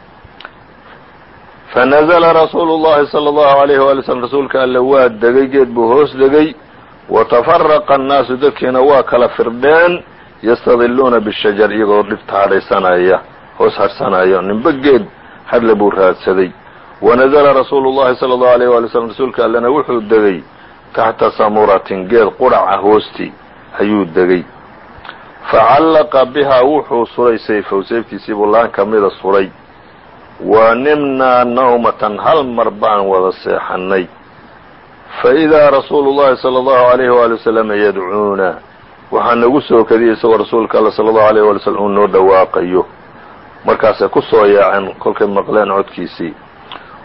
fanazla rasuulu اllahi salى اllahu alayh wali slm rasuulka alle waa degay geed buu hoos degay watafaraqa annaasu dadkiina waa kala firdheen yastadiluuna bishajar iyagoo dhibta hadhaysanaya hoos hadhsanaya ninba geed hadle buu raadsaday wanazla rasuulu llahi salى اllahu alayh wali slm rasuulka allena wuxuu degay taxta samuratin geed quraca hoostii ayuu degay facallaqa bihaa wuxuu suray sayfow sayftiisiibuu laan kamida suray wa nimnaa nawmatan hal mar baan wada seexannay fa idaa rasuulu llahi sala allahu alayhi waali wasalama yadcuuna waxaa nagu soo kadiyay isagoo rasuulka alla sala allahu alayh waali wasalam uu noo dhawaaqayo markaasay ku soo yaaceen kolkay maqleen codkiisii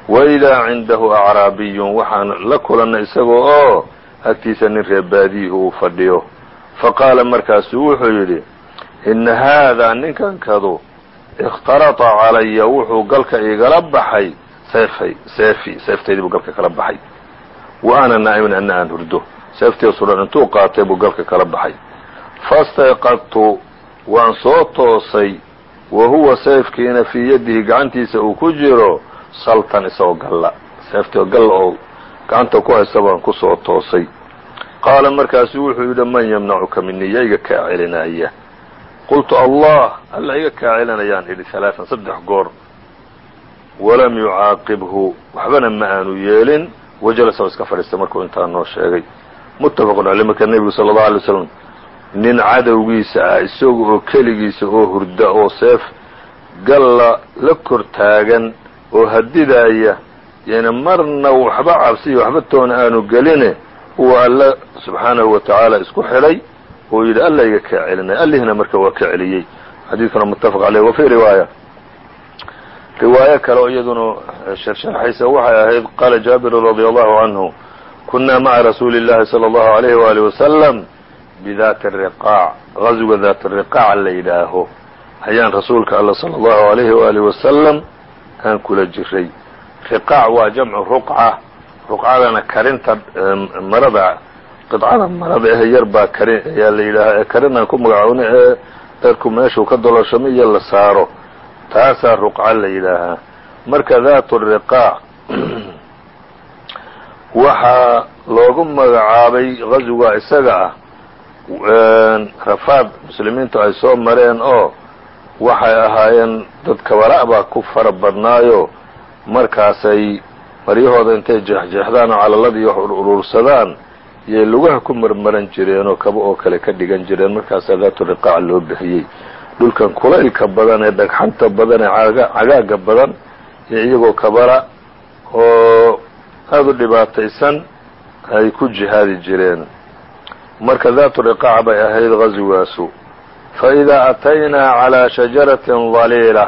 waidaa cindahu acraabiyun waxaan la kulannay isagoo oo agtiisa nin reebaadiyi uu fadhiyo faqaala markaasuu wuxuu yidhi inna haadaa ninkankadu ikhtarata calaya wuxuu galka igala baxay seefay seefi seeftaydii buu galka kala baxay wa ana naa'imun anna aan hurdo seeftii suran intuu qaatay buu galka kala baxay fastayqadtu waan soo toosay wa huwa seefkiina fii yadihi gacantiisa uu ku jiro saltan isagoo galla. Seeftii galla oo gacanta ku haysta baan ku soo toosay. Qaala markaasu wuxuu yidhi man yamnacuka mini ya iga kaa celinaya. Qultu allah alla iga kaa celinayaan idhi alaaan saddex goor. Walam yucaaqibhu. Waxbana ma aanu yeelin. Wajalasa iska fadhiistay markuu intaa noo sheegay. Muttafaqun caley marka nebigu sala allau alay slam nin cadowgiisa ah isaga oo keligiisa oo hurda oo seef galla la kor taagan oo hadidaaya yani marna waxba cabsiyo waxba toona aanu geline uu alla subxaanahu wa tacaala isku xidhay oo yidhi alla iga kaa celinay allihina marka waa ka celiyey xadiidkuna muttafaq caleyh wa fii riwaaya riwaayo kale oo iyaduna sharxaysa waxay ahayd qaala jaabiru radia allahu canhu kunaa maca rasuuli اllahi salى allahu alayh wali wasalam bidaati riqaac gaswa daat riqaac la yidhaaho ayaan rasuulka alla salى allahu alayhi waali wasalam aan kula jiray riqaac waa jamcu ruqca. Ruqcadana karinta marada qidcada marada eh yar baa karin ayaa la yidhaahaa ee karinaan ku magacoona ee dharku meeshuu ka doloshamo iyo la saaro. Taasaa ruqca la yidhaahaa. Marka daatu riqaac waxaa loogu magacaabay gaswa isaga ah. Rafaad muslimiintu ay soo mareen oo waxay ahaayeen dad kabala' baa ku fara badnaayo markaasay maryahooda intay jeexjeexdaan oo calaladiiyo urursadaan yay lugaha ku marmaran jireenoo kaba oo kale ka dhigan jireen markaasaa daatu riqaac loo bixiyey. Dhulkan kulaylka badan ee dhagxanta badan ee cagaaga badan iyo iyagoo kabala oo aada u dhibaataysan ay ku jihaadi jireen. Marka daatu riqaac bay ahayd gaswaasu faidaa ataynaa calaa shajaratin daliila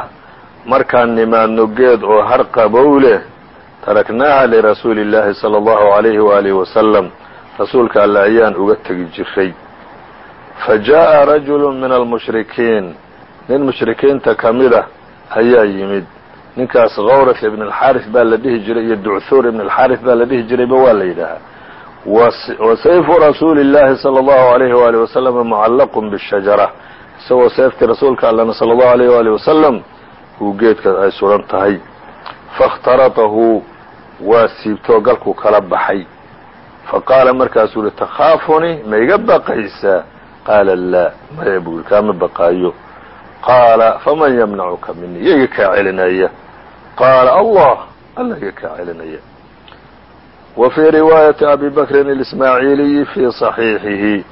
markaan nimaadno geed oo har qabow leh taraknaaha lirasuuli illaahi sala allahu calayhi waaalihi wasalam rasuulka alle ayaan uga tegi jiray fa jaa'a rajulun min almushrikiin nin mushrikiinta ka mida ayaa yimid ninkaas gawrat ibn alxaaris baa la dhihi jiray iyo ducthuur ibn alxaaris baa la dhihi jirayba waa la yidhaahaa wa sayfu rasuuli illaahi sala allahu alayhi waali wasalam mucallaqun bishajara isagoo seeftii rasuulka allena salى allahu alayh waalihi wasalam uu geedka ay suran tahay faاkhtaratahu waa siibtoo galku kala baxay faqaala markaasuu yihi takhaafunii ma iga baqaysaa qaala laa maya buu yidhi kaama baqaayo qaala faman yamnacuka mini iyo iga kaa celinaya qaala allah alla iga kaa celinaya wa fii riwaayati abi bakrin اlismaaciiliyi fii صaxiixihi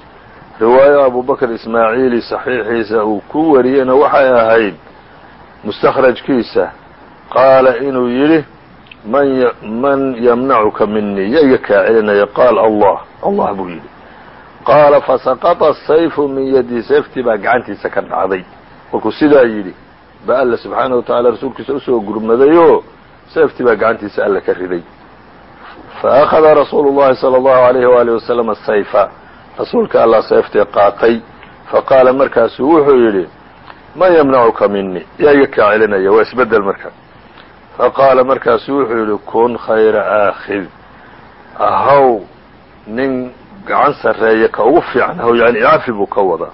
riwaayo abubakr ismaaciili saxiixiisa uu ku wariyeyna waxay ahayd mustakhrajkiisa. Qaala inuu yidhi man yamnacuka minii yayga kaa celinaya qaal allah. Allah buu yidhi. Qaala fasaqata sayfu min yadi. Sayftii baa gacantiisa ka dhacday. Markuu sidaa yidhi ba alla subxaana wa tacaala rasuulkiisa u soo gurmadayo sayftii baa gacantiisa alla ka riday. Fa akhada rasuulu llahi sala allahu alayhi waali wasalam asayfa rasuulka allah seeftii qaatay faqaala markaasuu wuxuu yidhi man yamnacuka mini yaa iga kaa celinaya waa isbeddel marka. Faqaala markaasu wuxuu yidhi kun khayra aakhid. Ahaw nin gacan sarreeya ka ugu fiican ahaw yani icafi buu ka wadaa.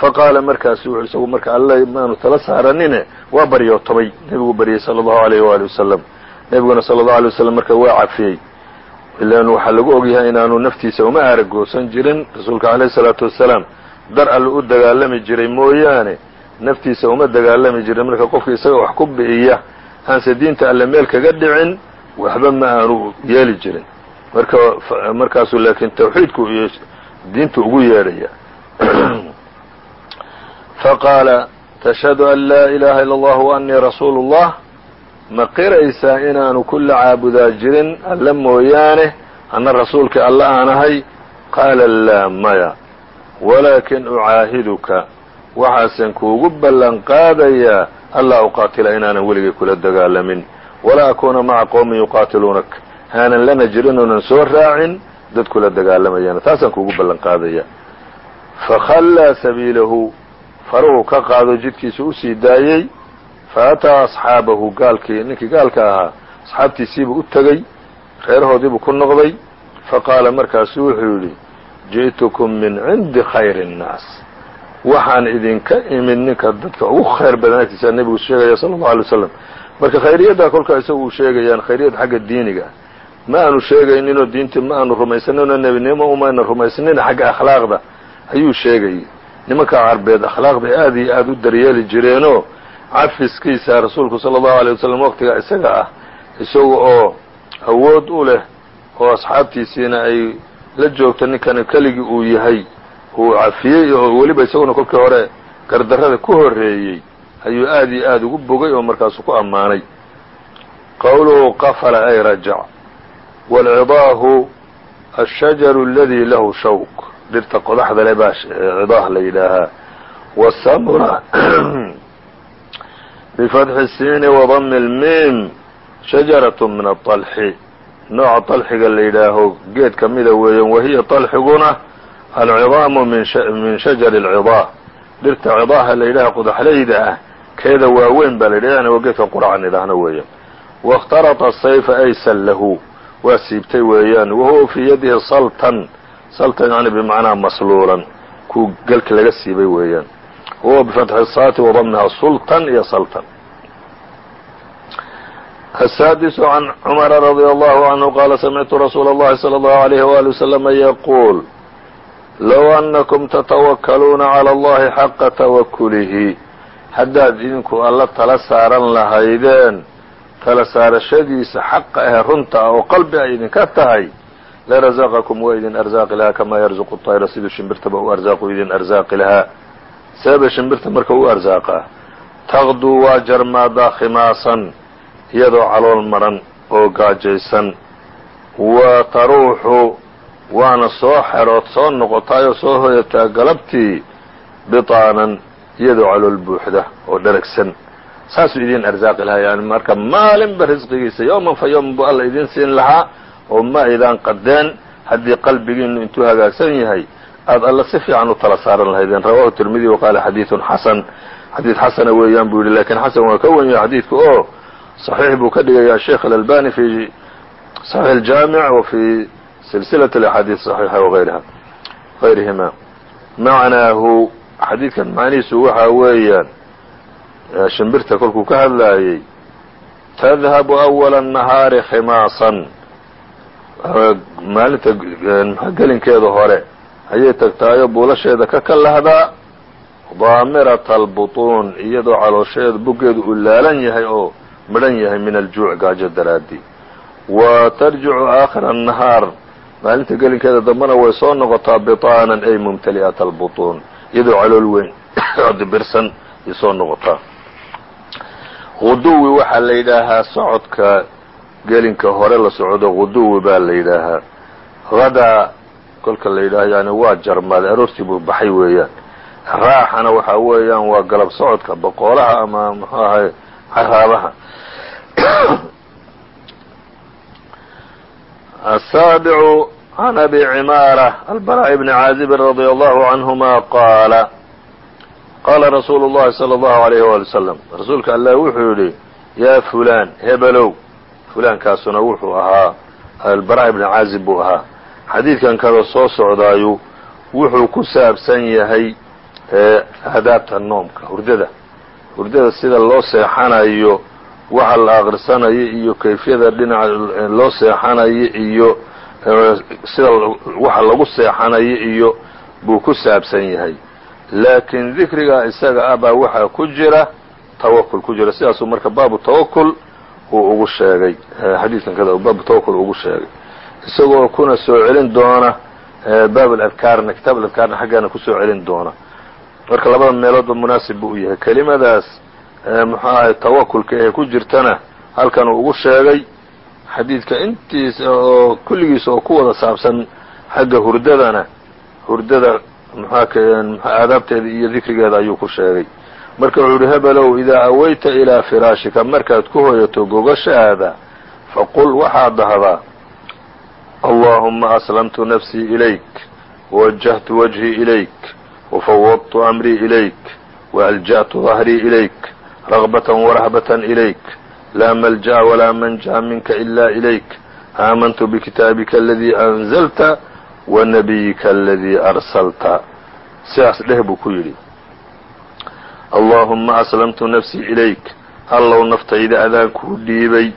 Faqaala markaasu wuxu isagu marka alle maanu tala saaranine waa baryootomay nebigu baryey sala allahu alayh waali wasalam nebiguna sala allahu alay wasalam marka waa cafiyey ilan waxaa lagu ogyahay inaanu naftiisa uma aaragoosan jirin rasuulka alayh isalaatu wasalaam. Dar alle u dagaalami jiray mooyaane naftiisa uma dagaalami jirin marka qofka isaga wax ku bi'iya aanse diinta alle meel kaga dhicin waxba ma aanu yeeli jirin. Marka markaasuu laakiin tawxiidku iyo diintu ugu yeedhaya. Faqaala tashhadu an laa ilaaha ila allah wa annii rasuulu اllah ma qiraysaa inaanu kulla caabudaa jirin? Alle mooyaane anna rasuulkii alle aan ahay? Qaala laa maya. Walaakin ucaahiduka. Waxaasan kuugu ballan qaadayaa anlaa uqaatila inaanan weligay kula dagaalamin. Walaa akuuna maca qowmin yuqaatiluunak. Aanan lana jirin oonan soo raacin dad kula dagaalamayana taasaan kuugu ballan qaadaya. Fakhallaa sabiilahu. Faruhu ka qaado jidkiisa u sii daayey faataa asxaabahu gaalkii ninkii gaalka ahaa asxaabtiisiibuu u tegey reerahoodiibuu ku noqday faqaala markaasu wuxuu yidhi ji'tukum min cindi khayri الnaas waxaan idinka imid ninka dadka ugu khayr badan agtiisa nebigu sheegaya sala allau alay waslam marka khayriyaddaa kolkaa isagu uu sheegayaan khayriyad xagga diiniga ma aanu sheegayninoo diintii ma aanu rumaysaninoo nebinimo umayna rumaysnina xagga akhlaaqda ayuu sheegayay nimanka carbeed akhlaaqday aad iyo aad u daryeeli jireenoo cafiskiisa rasuulku sala allahu alay wasalam waqtigaa isaga ah isaga oo awood u leh oo asxaabtiisiina ay la joogto ninkani keligii uu yahay uu cafiyey oo weliba isaguna kolkii hore gardarrada ku horreeyey ayuu aad iyo aad ugu bogay oo markaasu ku ammaanay. Qowluhu qafala ay rajac waalcidaahu ashajaru aladii lahu shawq. Dhirta qodaxda le baa cidaah la yidhaahaa bifatxi siini wadami lmiim shajarat min aطalxi nooca طalxiga la yidhaaho geed ka mida weeyaan wahiya طalxiguna alcidaamu min shajari اlcidaa dhirta cidaaha la yidhaha qodaxlayda ah keeda waaweyn baa la yidhah yani waa geedka quracan idhaahna weeyaan waاkhtarata sayfa ay sallahu waa siibtay weeyaan wahuwa fii yadihi saltan saltan yani bimacnaa masluulan kuu galki laga siibay weeyaan wahuwa bifatxi saati wadamiha sultan iyo saltan السادس عن cمر رضي الله عنه qال سمعت رsuuل اللhi صلى الله عليه وaلي وسلم يقول لو أنكم تتوkلوna عlى اللhi حقa توkلihi haddaad idinku alla tala saaran lahaydeen tala saarashadiisa xaqa ahe runta ah oo qalbi ay idinka tahay laرزqكم waa idin arزaaqi lahaa kama yarزq الطayra siduu shimbirtaba u arزaaqu idin arزaaqi lahaa sababa shimbirta marka u arsaaqa taqduu waa jarmaadaa khimaasan iyadoo calool maran oo gaajaysan wa taruuxu waana soo xerood soo noqotaayoo soo hoyataa galabtii bitaanan iyadoo calool buuxda oo dharagsan saasuu idiin arsaaqi lahaa yani marka maalinba risqigiisa yowman fa yowman buu alla idiin siin lahaa oo ma aydaan qadeen haddii qalbigiinnu intuu hagaagsan yahay aad alla si fiican u tala saaran lahaydeen. Rawahu tirmidi waqaala xadiidun xasan. Xadiid xasana ah weeyaan buu yidhi lakiin xasan waa ka wen yahay xadiidku. Oo saxiix buu ka dhigayaa sheikh alalbani fi saxiix aljaamic wa fi silsilat alaxaadiid saxiixa waayriha hayrihimaa macnaahu xadiidkan macnihiisu waxaa weeyaan shimbirta kolkuu ka hadlaayey tadhabu awala الnahaari khimaasan. Maalinta gelinkeeda hore ayay tagtaayo buulasheeda ka kallahdaa daamirata albutuun iyadoo caloosheeda buggeedu uu laalan yahay oo midhan yahay min aljuuc gaajo daraadii wa tarjicu aakhira annahaar. Maalinta gelinkeeda dambena way soo noqotaa bitaanan ay mumtali'ata albutuun iyadoo calool weyn oo dibirsan ay soo noqotaa. Quduwi waxaa la yidhaahaa socodka gelinka hore la socdo quduwi baa la yidhaahaa. Hadaa kolka la yidhaah yani waa jarmaaday aroortii buu baxay weeyaan. Raaxana waxaa weeyaan waa galab socodka boqoolaha ama muxuu ahay caraabaha asaabicu can abi cimaara albara bni caazibin radia allahu canhuma qaala qaala rasuulu llahi sala allahu alayh waali wasalam rasuulka allah wuxuu yidhi yaa fulaan hebelow fulaankaasuna wuxuu ahaa albara bni caazib buu ahaa xadiidkan kada soo socdaayu wuxuu ku saabsan yahay aadaabta noomka hurdada. Hurdada sida loo seexanayo waxa la aqrisanayo iyo kayfiyada dhinaca loo seexanayo iyo sida waxa lagu seexanayo iyo buu ku saabsan yahay. Laakiin dikriga isaga ah baa waxaa ku jira tawakul ku jira. Sidaasuu marka baabu tawakul uu ugu sheegay xadiidkan kada baabu tawakul ugu sheegay isagoo kuna soo celin doona baab aladkaarna kitaab aladkaarna xaggaana ku soo celin doona. Marka labada meeloodba munaasib buu u yahay. Kelimadaas muxuu ahay tawakulka ee ku jirtana halkan uu ugu sheegay xadiidka intiisa oo kulligiisa oo ku wada saabsan xagga hurdadana hurdada aadaabteeda iyo dikrigeeda ayuu ku sheegay. Marka wuxuu uhi hebelow idaa aweyta ilaa firaashika markaad ku hoyato gogashaada faqul waxaad dhahdaa allahuma aslamtu nafsii ilayk wawajahtu wajhii ilayk wafawwadtu amrii ilayk waalja'tu dahrii ilayk ragbatan warahbatan ilayk laa malja'a walaa manja minka ila ilayk aamantu bikitaabika aladii anzalta wa nabiyika aladii arsalta. Sidaas dheh buu ku yidhi. Allaahumma aslamtu nafsii ilayk allow naftayda adaan kuu dhiibay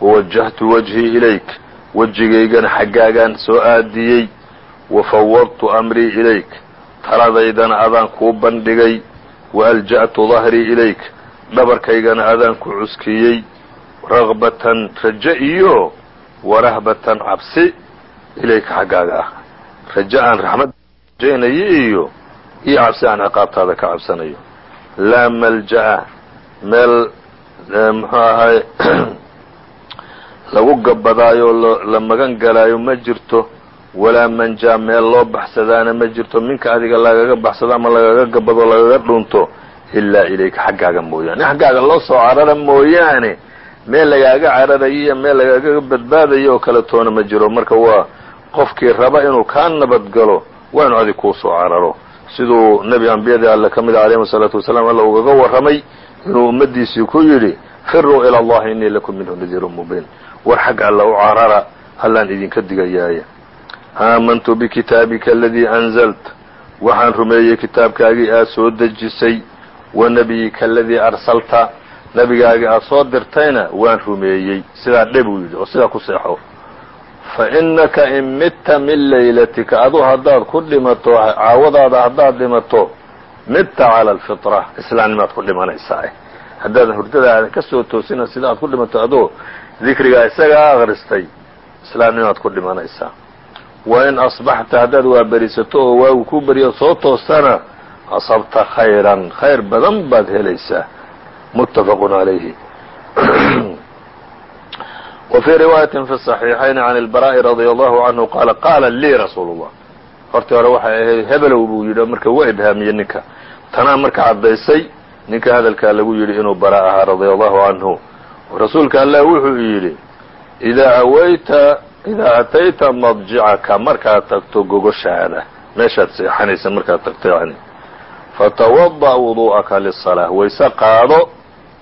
wawajahtu wajhii ilayk wejigaygana xaggaagaan soo aadiyey wafawwadtu amrii ilayk taladaydana adaan kuu bandhigay waalja'tu dahrii ilayk dhabarkaygana adaan ku cuskiyey ragbatan raje iyo warahbatan cabsi ilayka xaggaaga ah. Raje aan raxmad rajaynayo iyo iyo cabsi aan ciqaabtaada ka cabsanayo. Laa malja'a meel muxuu ahay lagu gabadaayo la magan galaayo ma jirto. Walaa manja meel loo baxsadaana ma jirto. Minka adiga lagaga baxsado ama lagaga gabado lagaga dhunto ilaa ilayka xaggaaga mooyaane. Xaggaaga loo soo carara mooyaane. Meel lagaaga cararayo iyo meel lagaaga badbaadayo oo kale toona ma jiro. Marka waa qofkii raba inuu kaa nabadgalo waa inu adig kuu soo cararo. Siduu nebi ambiyadii alle ka mid a alayhim salaatu wasalaam alla ugaga warramay inuu ummaddiisii ku yidhi firuu ila allahi innii lakum minhu nadiirun mubiin war xagga alla u carara allaan idinka digayaaye aamantu bikitaabika aladii anzalt waxaan rumeeyey kitaabkaagii aad soo dejisay wa nabiyika aladii arsalta nebigaagii aad soo dirtayna waan rumeeyey. Sidaa dhe buu yidhi oo sidaa ku seexo. Fa innaka in midta min laylatika adu haddaad ku dhimato caawadaada haddaad dhimato midta cala alfitra islaamnimaad ku dhimanaysaa. Haddaadan hurdada ka soo toosina sida aad ku dhimato adoo dikrigaa isagaa akhristay islaamnimaad ku dhimanaysaa wa in asbaxta haddaad waaberisato oo waagu ku beriyo soo toostana asabta khayran khayr badan baad helaysaa muttafaqun calayhi wa fii riwaayatin fi صaxiixayn can ilbaraa'i radia allahu canhu qaala qaala lii rasuulu اllah hortii hore waxay ahayd hebelow buu yidhi marka waa ibhaamiyey ninka tanaa marka caddaysay ninka hadalkaa lagu yidhi inuu bara ahaa radia allahu canhu rasuulka allah wuxuu yidhi idaa awayta idaa atayta madjicaka markaad tagto gogoshaada meeshaad seexanaysa markaad tagto yani fatawada' wudu'aka lisalaa wayse qaado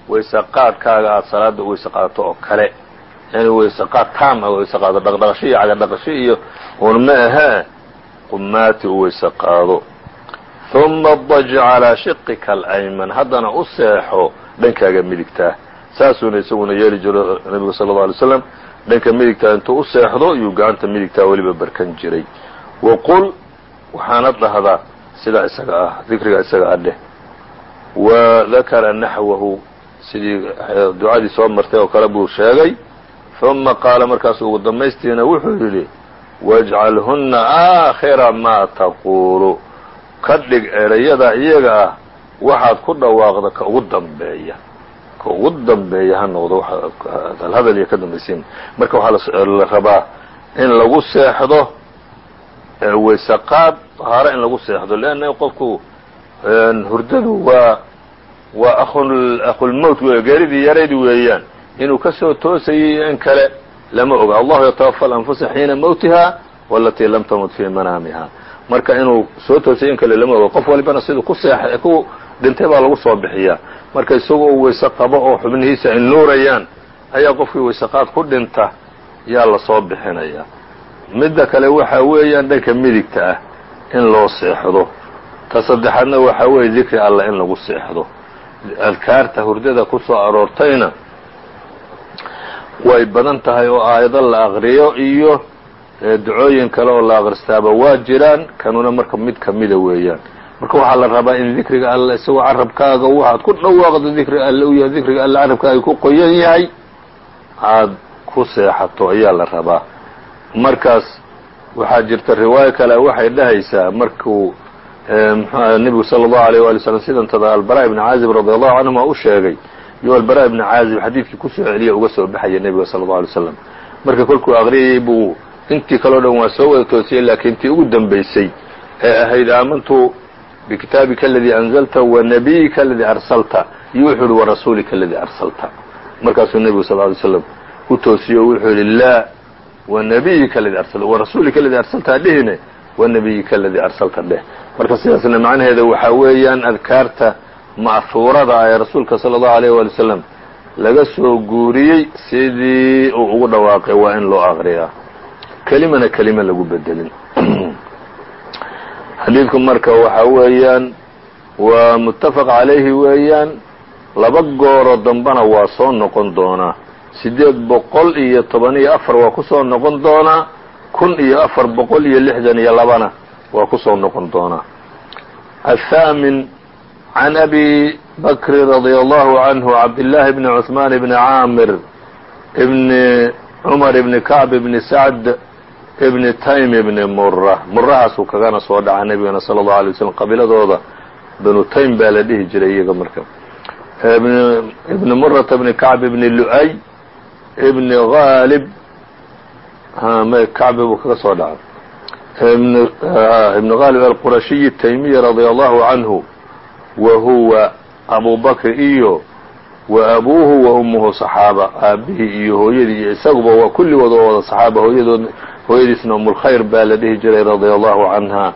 wayse qaadkaaga aada salaada wayse qaadato oo kale yani wayse qaad taam ah wayse qaado dhaqdhaqasho iyo cagadhaqasho iyo un ma ahee qumaati u wayse qaado ثuma اضج calىa shiqika alayman haddana u seexo dhankaaga midigtaa saasuuna isaguna yeeli jiro nabigu sala اlه alay slam dhanka midigtaa intuu u seexdo iyuu gacanta midigtaa weliba barkan jiray waqul waxaana dhahdaa sidaa isaga ah dikriga isaga ah dheh wa dakara naxwahu sidii ducadii soo martay oo kale buu sheegay ثuma qaala markaasu ugu damaystiina wuxuu yidhi wاjcalhuna aakhira ma taquulu ka dhig erayada iyaga ah waxaad ku dhawaaqda ka ugu dambeeya ka ugu dambeeya ha noqdo hadal iyo ka dambaysiin. Marka waxaa la rabaa in lagu seexdo wayse qaad tahaaro in lagu seexdo. Leanna qofku hurdadu waa waa akhulmowt geeridii yarayd weeyaan. Inuu ka toosayay in kale lama oga. Allahu yatawafa alanfusa xiina mowtiha walatii lam tamut fii manaamiha. Marka inuu soo toosay in kale lama oga. Qof walibana siduu ku ku dhintay baa lagu soo bixiyaa. Marka isagoo wayse qabo oo xubnihiisa ay nuurayaan ayaa qofkii waysaqaad ku dhinta yaa la soo bixinaya midda kale waxa weeyaan dhanka midigta ah in loo seexdo. Ta saddexaadna waxaa weeye dikri allah in lagu seexdo. Adkaarta hurdada ku soo aroortayna way badan tahay oo aayado la aqriyo iyo ducooyin kale oo la aqristaaba waa jiraan kanuna marka mid kamida weeyaan marka waxaa la rabaa in dikriga alle isagoo carabkaaga waxaad ku dhawaaqdo dikriga alle u yahay dikriga alle carabkaaga ku qoyan yahay aad ku seexato ayaa la rabaa. Markaas waxaa jirta riwaayo kale waxay dhahaysaa markuu mxua nebigu sala allahu alayh wali slam sidantada albara ibni caazib radi allahu canhuma u sheegay. Iyo albara ibni caazib xadiidkii ku soo celiya uga soo baxaya nebiga sala allahu alay slam marka kolkuu aqriyayay buu intii kaleo dhan waa soo wada toosiyey laakiin tii ugu dambaysay ee ahayd aamantu bikitaabika aladii anzalta wa nabiyika aladii arsalta iyo wuxuu yihi warasuulika aladii arsalta markaasuu nebigu sal ly slam u toosiye o wuxuu yihi laa wa nabiyika aladii arsalta warasuulika aladii arsalta dhihine wa nabiyika aladii arsalta dheh marka sidaasna macnaheeda waxaa weeyaan adkaarta ma'huurada ah ee rasuulka sala allahu alayh waali wasalam laga soo guuriyey sidii uu ugu dhawaaqay waa in loo aqriyaa kelimana kelima lagu bedelin xadiidku marka waxa weeyaan waa muttafaq calayhi weeyaan laba gooro dambana waa soo noqon doonaa siddeed boqol iyo toban iyo afar waa ku soo noqon doonaa kun iyo afar boqol iyo lixdan iyo labana waa ku soo noqon doonaa athaamin can abi bakri radia allahu canhu cabdillaahi bni cuثmaan bni caamir bni cumar bni kacb bni sacd ibni taym ibni mura murahaasuu kagana soo dhaca nebigana sala allahu alay waslm qabiiladooda banu taym baa la dhihi jiray iyaga marka. Ibni murata ibni kacb ibni lu'ay ibni haalib kacbi buu kaga soo dhaca ibni haalib alqurashiyi taymiyi radia allahu canhu wa huwa abu iyo wa abuuhu wa ummuhu saxaaba. Aabihii iyo hooyadii iyo isaguba waa kulligood oo wada saxaaba hooyadood hooyadiisna umulkhayr baa la dhihi jiray radia allahu canha.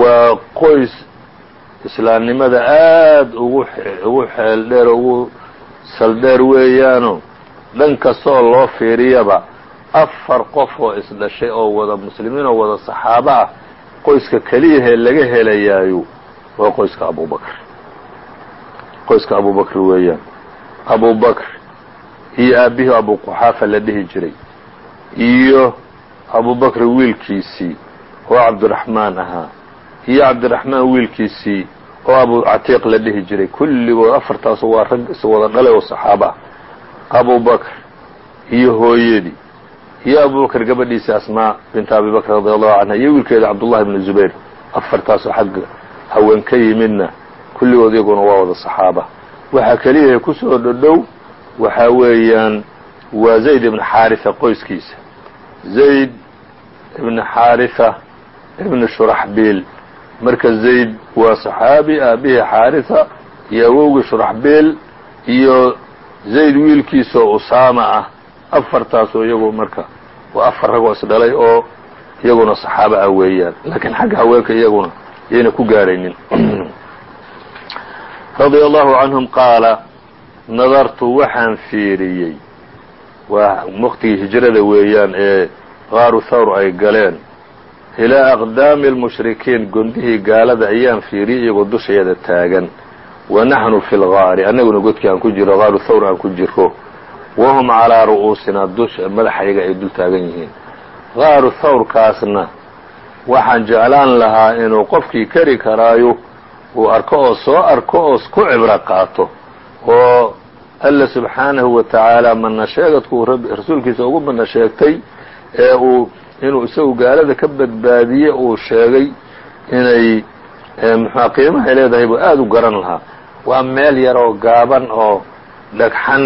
Waa qoys islaamnimada aad ugu ugu xeel dheer ugu saldheer weeyaano. Dhan kastoo loo fiiriyaba afar qof oo isdhashay oo wada muslimiin oo wada saxaabo ah qoyska keliyahee laga helayaayo waa qoyska abubakr qoyska abubakr weeyaan. Abubakr iyo aabihii abuquxaafa la dhihi jiray iyo abubakr wiilkiisii oo cabdiraxmaan ahaa. Iyo cabdiraxmaan wiilkiisii oo abu catiiq la dhihi jiray. Kulligood afartaas waa rag is wada dhalay oo saxaaba. Abubakr iyo hooyadii. Iyo abubakr gabadhiisii asmaa binta abi bakr radi allahu canha iyo wiilkeeda cabdullahi bnu zubayr. Afartaasoo xagga haween ka yimidna. Kulligood iyaguna waa wada saxaaba. Waxaa keliyahay ku soo dhodhow waxaa weeyaan waa zayd ibn xaarisa qoyskiisa zayd ibn xaarisa ibn shuraxbiil marka zayd waa saxaabi aabihii xaarisa iyo awowgii shuraxbiil iyo zayd wiilkiisoo usaama ah. Afartaasoo iyagu marka waa afar ragoo isdhalay oo iyaguna saxaabo ah weeyaan. Laakiin xagga haweenka iyaguna yayna ku gaaraynin. Radia allahu canhum qaala nadartu waxaan fiiriyey waa waqtigii hijrada weeyaan ee qaaru thawr ay galeen. Ilaa aqdaami almushrikiin gondihii gaalada ayaan fiiriyey iyagoo dushayada taagan. Wa naxnu fi lgaari annaguna godkii aan ku jiro qaaru thawr aan ku jiro wahum calaa ru'uusinaa dusha madaxayga ay dul taagan yihiin. Qaaru thawrkaasna waxaan jeclaan lahaa inuu qofkii kari karaayo uu arko oo soo arko oo ku cibro qaato oo alla subxaanahu wa tacaala mana sheegadkuu rasuulkiisa ugu mana sheegtay ee uu inuu isagu gaalada ka badbaadiye uu sheegay inay muxua qiimahay leedahay buu aada u garan lahaa waa meel yaroo gaaban oo dhagxan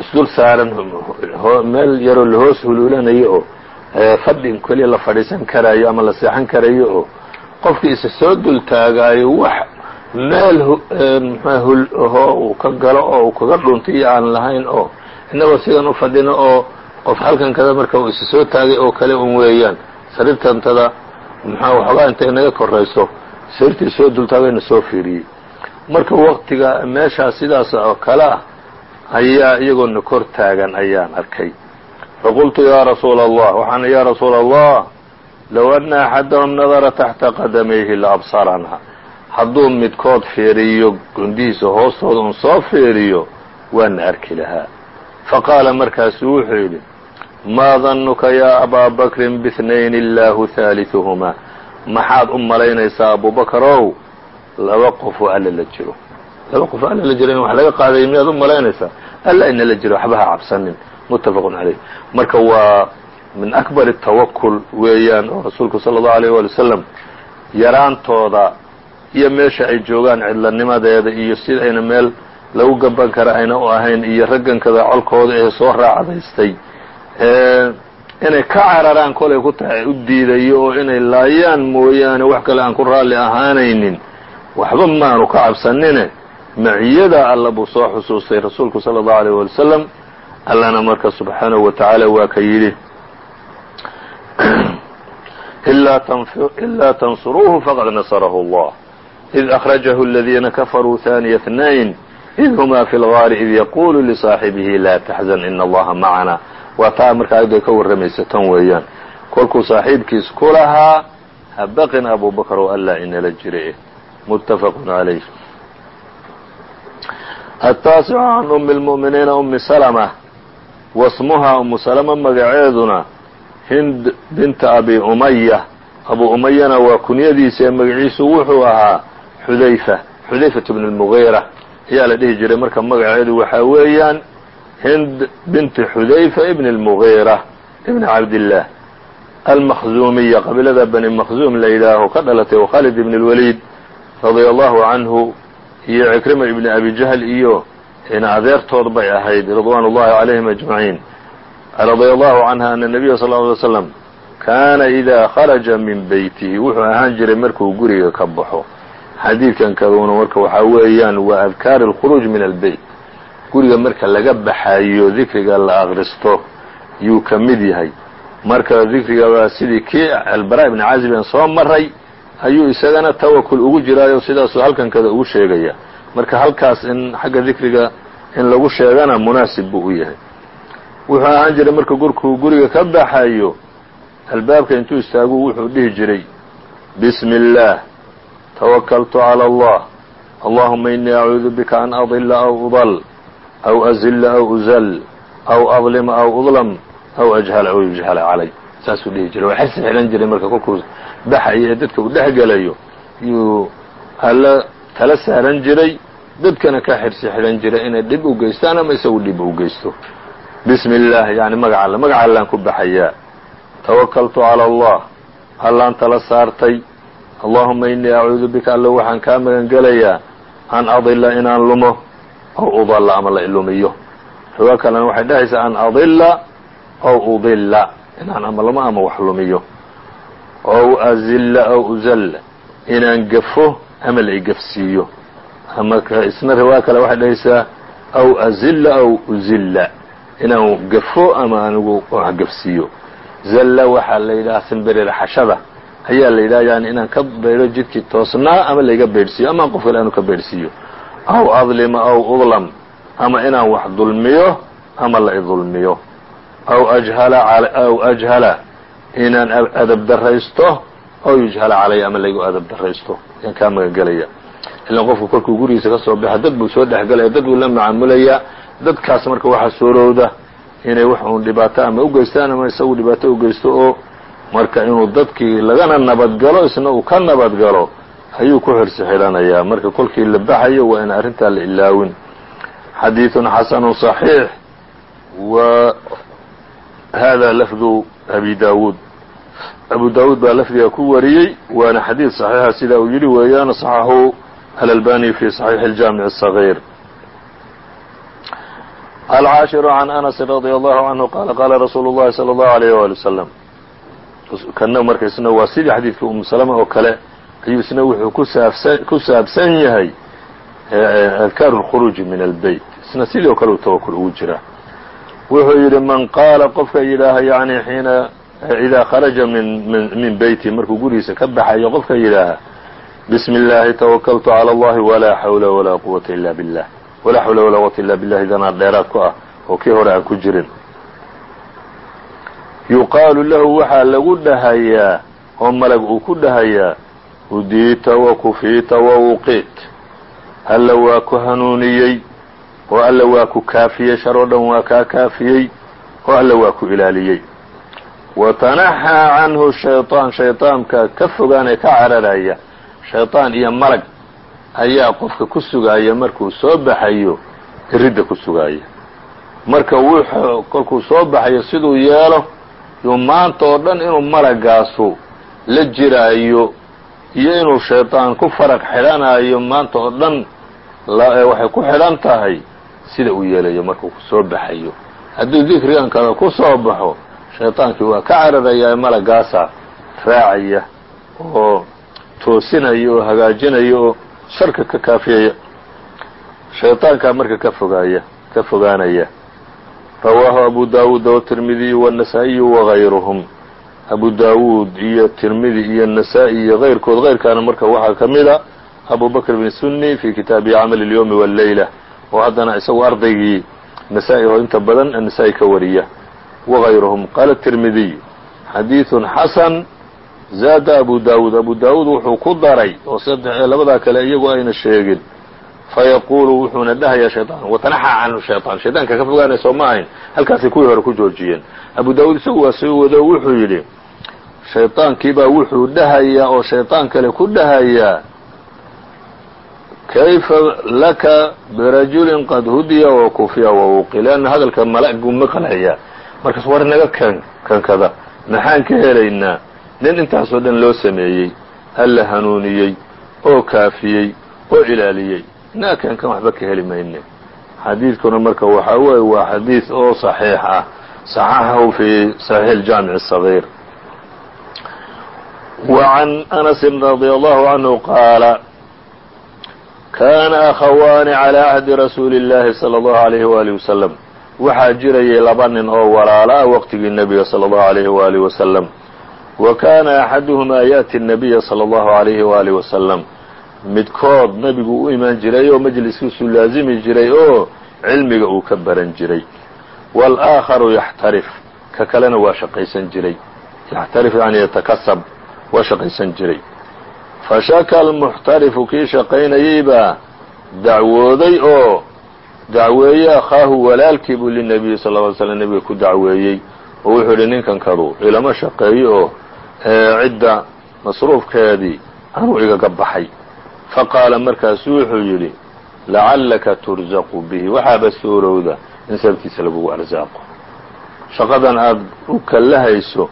isdul saaran meel yaroo lahoos huluulanayo oo fadhin keliya la fadhiisan karayo ama la seexan karayo oo qofkii isa soo dul taagaayo wax meel mxua hul ahoo uu ka galo oo uu kaga dhuntiyo aan lahayn oo innagoo sidan u fadhino oo qof halkan kada marka uu isa soo taagay oo kale un weeyaan. Sariirtantada muxua waxoogaa intay naga korayso. Sariirtii soo dultaagayna soo fiiriyey marka waktiga meeshaas sidaas oo kale ah ayaa iyagoona kor taagan ayaan arkay. Faqultu yaa rasuula allah waxaan yaa rasuula allah low anna axadahum nadara taxta qadamayhi la absaranaa hadduu midkood fiiriyo gondihiisa hoostooda un soo fiiriyo waana arki lahaa faqaala markaasu wuxuu yidhi maa dannuka yaa abaa bakrin bihnayni illaahu haaliثuhumaa maxaad u malaynaysaa abubakarow laba qofoo alla la jiro laba qof alla la jiro in wax laga qaaday miyaad u malaynaysaa alla ina la jiro waxba ha cabsanin muttafaqun caleyh marka waa min akbar الtawakul weeyaan oo rasuulku salى الlahu alيه wali wasalam yaraantooda iyo meesha ay joogaan cidlanimadeeda iyo sidayna meel lagu gaban kara ayna u ahayn iyo raggankada colkooda ee soo raacdaystay inay ka cararaan kolay ku tahay u diidayo oo inay laayaan mooyaane wax kale aan ku raalli ahaanaynin. Waxba maanu ka cabsanine. Maciyada alla buu soo xusuustay rasuulku sala allahu alayh wali wasalam allana marka subxaanahu wa tacaala waa ka yidhi ilaa tansuruuhu faqad nasarahu allah. إid أkhrajahu اladiina kafaruu ثaaniya اثnayn id hmaa fi اlgaari id yaqulu lisaaxibihi laa taxzan in allaha macana waa taa marka ayadda ka warramaysa tan weeyaan kolkuu saaxiibkiis ku lahaa habaqin abu bakr oo alla inala jira mutafaq عalayh الtaasicu can umi اlmuؤminiina umi slmة wasmuhaa umu salama magaceeduna hind binta abi umaya abu umayana waa kunyadiisa ee magaciisu wuxuu ahaa xudayfa xudayfat bn اlmugiira ayaa la dhihi jiray marka magaceedu waxaa weeyaan hind binti xudayfa ibn اlmugiira ibn cabdillaah almakhzuumiya qabiilada bani makhzuum la yidhaaho ka dhalatay oo khalid ibn اlwaliid radia allahu canhu iyo cikrima ibni abi jahl iyo adeertood bay ahayd ridwaan ullahi calayhim ajmaciin radia allahu canha ana nabiya sal ly slam kaana idaa kharaja min beytihi wuxuu ahaan jiray markuu guriga ka baxo xadiidkan kaduna marka waxaa weeyaan waa adkaari alkhuruuj min albeyt guriga marka laga baxayo dikriga la akristo yuu ka mid yahay. Marka dikriga sidii kii albara ibni caziben soo maray ayuu isagana tawakul ugu jiraayo sidaasuu halkan kada ugu sheegaya. Marka halkaas in xagga dikriga in lagu sheegana munaasib buu u yahay. Wuxuu ahaan jiray marka gurkuu guriga ka baxayo albaabka intuu istaagu wuxuu dhihi jiray bismi اllaah tawakaltu calى allah allahuma inii acuudu bika an adila aw udal aw azila aw uzal aw adlima aw udlam aw ajhala aw yujhala calay saasuu dhihi jiray waa xirsi xidhan jiray marka kolkuu baxayo ee dadka uu dhex gelayo yuu alla tala saaran jiray dadkana ka xirsi xidhan jira inay dhib u geystaan ama isagu dhib u geysto bismi اllaah yani magac alla magac allaan ku baxayaa tawakaltu calى allah allaan tala saartay allahuma inii acuudu bika alla waxaan kaa magan gelayaa an adila inaan lumo aw udalla ama la ilumiyo. Riwaa kalena waxay dhahaysaa an adila aw udila inaan ama lumo ama wax lumiyo. Ow azilla aw uzalla inaan gafo ama la igafsiiyo ama isna riwaayo kale waxay dhahaysaa aw azilla aw uzilla inaan gafo ama anigu wax gafsiiyo. Zalla waxaa la yidhaha simbiriraxashada ayaa la yidhaha yani inaan ka beydho jidkii toosnaa ama layga beydhsiiyo ama qof kale aanu ka beydhsiiyo aw adlima aw udlam ama inaan wax dulmiyo ama la idulmiyo aw ajhala aw ajhala inaan adab daraysto aw yujhala calaya ama laygu adab daraysto. Ayaan kaa magangelaya ilan qofku kolkuu gurigiisa ka soo baxa dad buu soo dhexgelaya dad buu la macaamulayaa dadkaas marka waxaa suurowda inay wax uun dhibaato ama u geystaan ama isagu dhibaato u oo marka inuu dadkii lagana nabadgalo isna uu ka nabadgalo ayuu ku xirsi xidhanayaa marka kolkii la baxayo waa in arrintaa la ilaawin xadiiثun xasanu صaxiix wa hada lafdu abi dawuud abu dawuud baa lafdiga ku wariyey waana xadiid صaxiixa sida uu yidhi weeyaan صaxaxu الألباني في صحيح الجامع الصغير العاشر عن أنس رضي الله عنه قال قال رsuuل اللhi صلى الله عليه وaلي وسلم kana marka isna waa sidii xadiidka umu سلمة oo kale ayuu isna wuxuu ku saabsan yahay أذكاar الخروج min البيت isna sidii o kale u twkل ugu jiraa wuxuu yidhi man qaala qofka yidhaaha yani xiina إidaa kharaجa min beyti markuu gurigiisa ka baxayo qofka yidhaaha bsm اllahi twkltu calى اllahi wlaa xawla walaa quwata ila billah walaa xawla walaa quwata illa billah idanaa dheeraad ku ah oo kii hore aan ku jirin yuqaalu lahu waxaa lagu dhahayaa oo malag uu ku dhahayaa hudiita wakufiita wawuqiit alla waa ku hanuuniyey oo alla waa ku kaafiyey shar oo dhan waa kaa kaafiyey oo alla waa ku ilaaliyey watanaxaa canhu shayطaan shayطaanka ka fogaanee ka cararaya shayطaan iyo malag ayaa qofka ku sugaaya markuu soo baxayo iridda ku sugaaya marka wuxuu kolkuu soo baxayo siduu yeelo yuu maanta oo dhan inuu malagaasu la jiraayo iyo inuu shayطaan ku faraq xidhanayo maanta oo dhan waxay ku xidhan tahay sida uu yeelayo markuu soo baxayo hadduu dikrigan kale ku soo baxo shayطaankii waa ka cararayaa malagaasa raacaya oo toosinayo oo hagaajinayo oo sharka ka kaafiyaya shayطaankaa marka ka fogaaya ka fogaanaya rawaahu abu daawuud wالtirmidiyu والنasaaئiyu وغayruhm abu daawuud iyo tirmidi iyo nasaa-i iyo غayrkood غayrkaana marka waxaa ka mida abu bakr bn suni fi kitaabi camal الyowmi والleyla oo haddana isagu ardaygii nasaa-i oo inta badan nasaa-i ka wariya وغayruhm qaala tirmidiy xadiiثu xasan zaada abu daawuud abu daawuud wuxuu ku daray oo labadaa kale iyagu ayna sheegin fayaquulu wuxuuna dhahayaa shayطaan watanaxaa canhu shayطaan shaydaanka ka fogaanayso ma ahayn halkaasay kuwii hore ku joojiyeen abu daawuud isagu waa soo wado wuxuu yidhi shayطaankiibaa wuxuu dhahayaa oo shayطaan kale ku dhahayaa kayfa laka birajulin qad hudiya wa kufiya wawuqi leanna hadalka mala'gu maqlaya markaas war naga kan kankada maxaan ka helaynaa nin intaasoo dhan loo sameeyey alla hanuuniyey oo kaafiyey oo ilaaliyey naakan kan waxba ka heli mayne xadiidkuna marka waxaa weeye waa xadiid oo صaxiix ah صaxaxahu fi صaxiix الjaamiع الصغيir وعn أنس رضي الله عنه qaala kana akhawaani عalى عهdi rasuuli الlahi صلى الله عليه وaلiه وسلم waxaa jirayay laba nin oo walaala ah waqtigii nebiga slى الlaه عalيه وaلiه وسلم wa kana axaduهmaa yaأti النabiya slى الlaه عalيه وaلiه وسلم midkood nebigu u imaan jiray oo majliskiisu laazimi jiray oo cilmiga uu ka baran jiray. Wاlآakharu yaxtarif ka kalena waa shaqaysan jiray. Yaxtarif yani yatakasab waa shaqaysan jiray. Fashaka almuxtarifu kii shaqaynayay baa dacwooday oo dacweeye akhaahu walaalkii buu linabiyi sal ly slm nebiga ku dacweeyey. Oo wuxuu yidhi ninkan kadu ilama shaqeeyo oo cidda masruufkeedii anuu igaga baxay faqaala markaasu wuxuu yidhi lacallaka turzaqu bihi waxaaba suurowda in sababkiisa lagugu arsaaqo shaqadan aad u kallahayso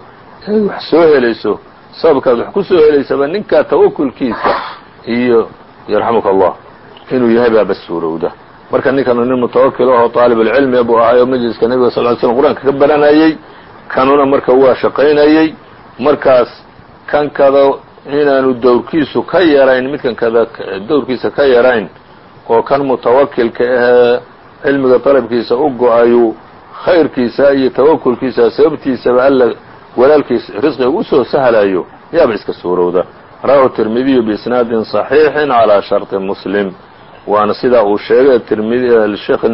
eed wax soo helayso sababkaad wax ku soo helaysaba ninkaa tawakulkiisa iyo yarxamuka allah inuu yahay baaba suurowda marka ninkanu nin mutawakil ahoo طaalibulcilmi buu ahay oo majliska nebiga sal ly slm qur'aanka ka baranayey kanuna marka waa shaqaynayey markaas kan kada inaanu dowrkiisu ka yarayn midkan kada dowrkiisa ka yarayn oo kan mutawakilka ahee cilmiga dalabkiisa u go'ayu khayrkiisa iyo tawakulkiisa sababtiisaba alla walaalkiis risqiga u soo sahlayo yaaba iska suurowda. Rawahu tirmidiyu biisnaadin صaxiixin calaa sharطi muslim. Waana sidaa uu sheegay sheekh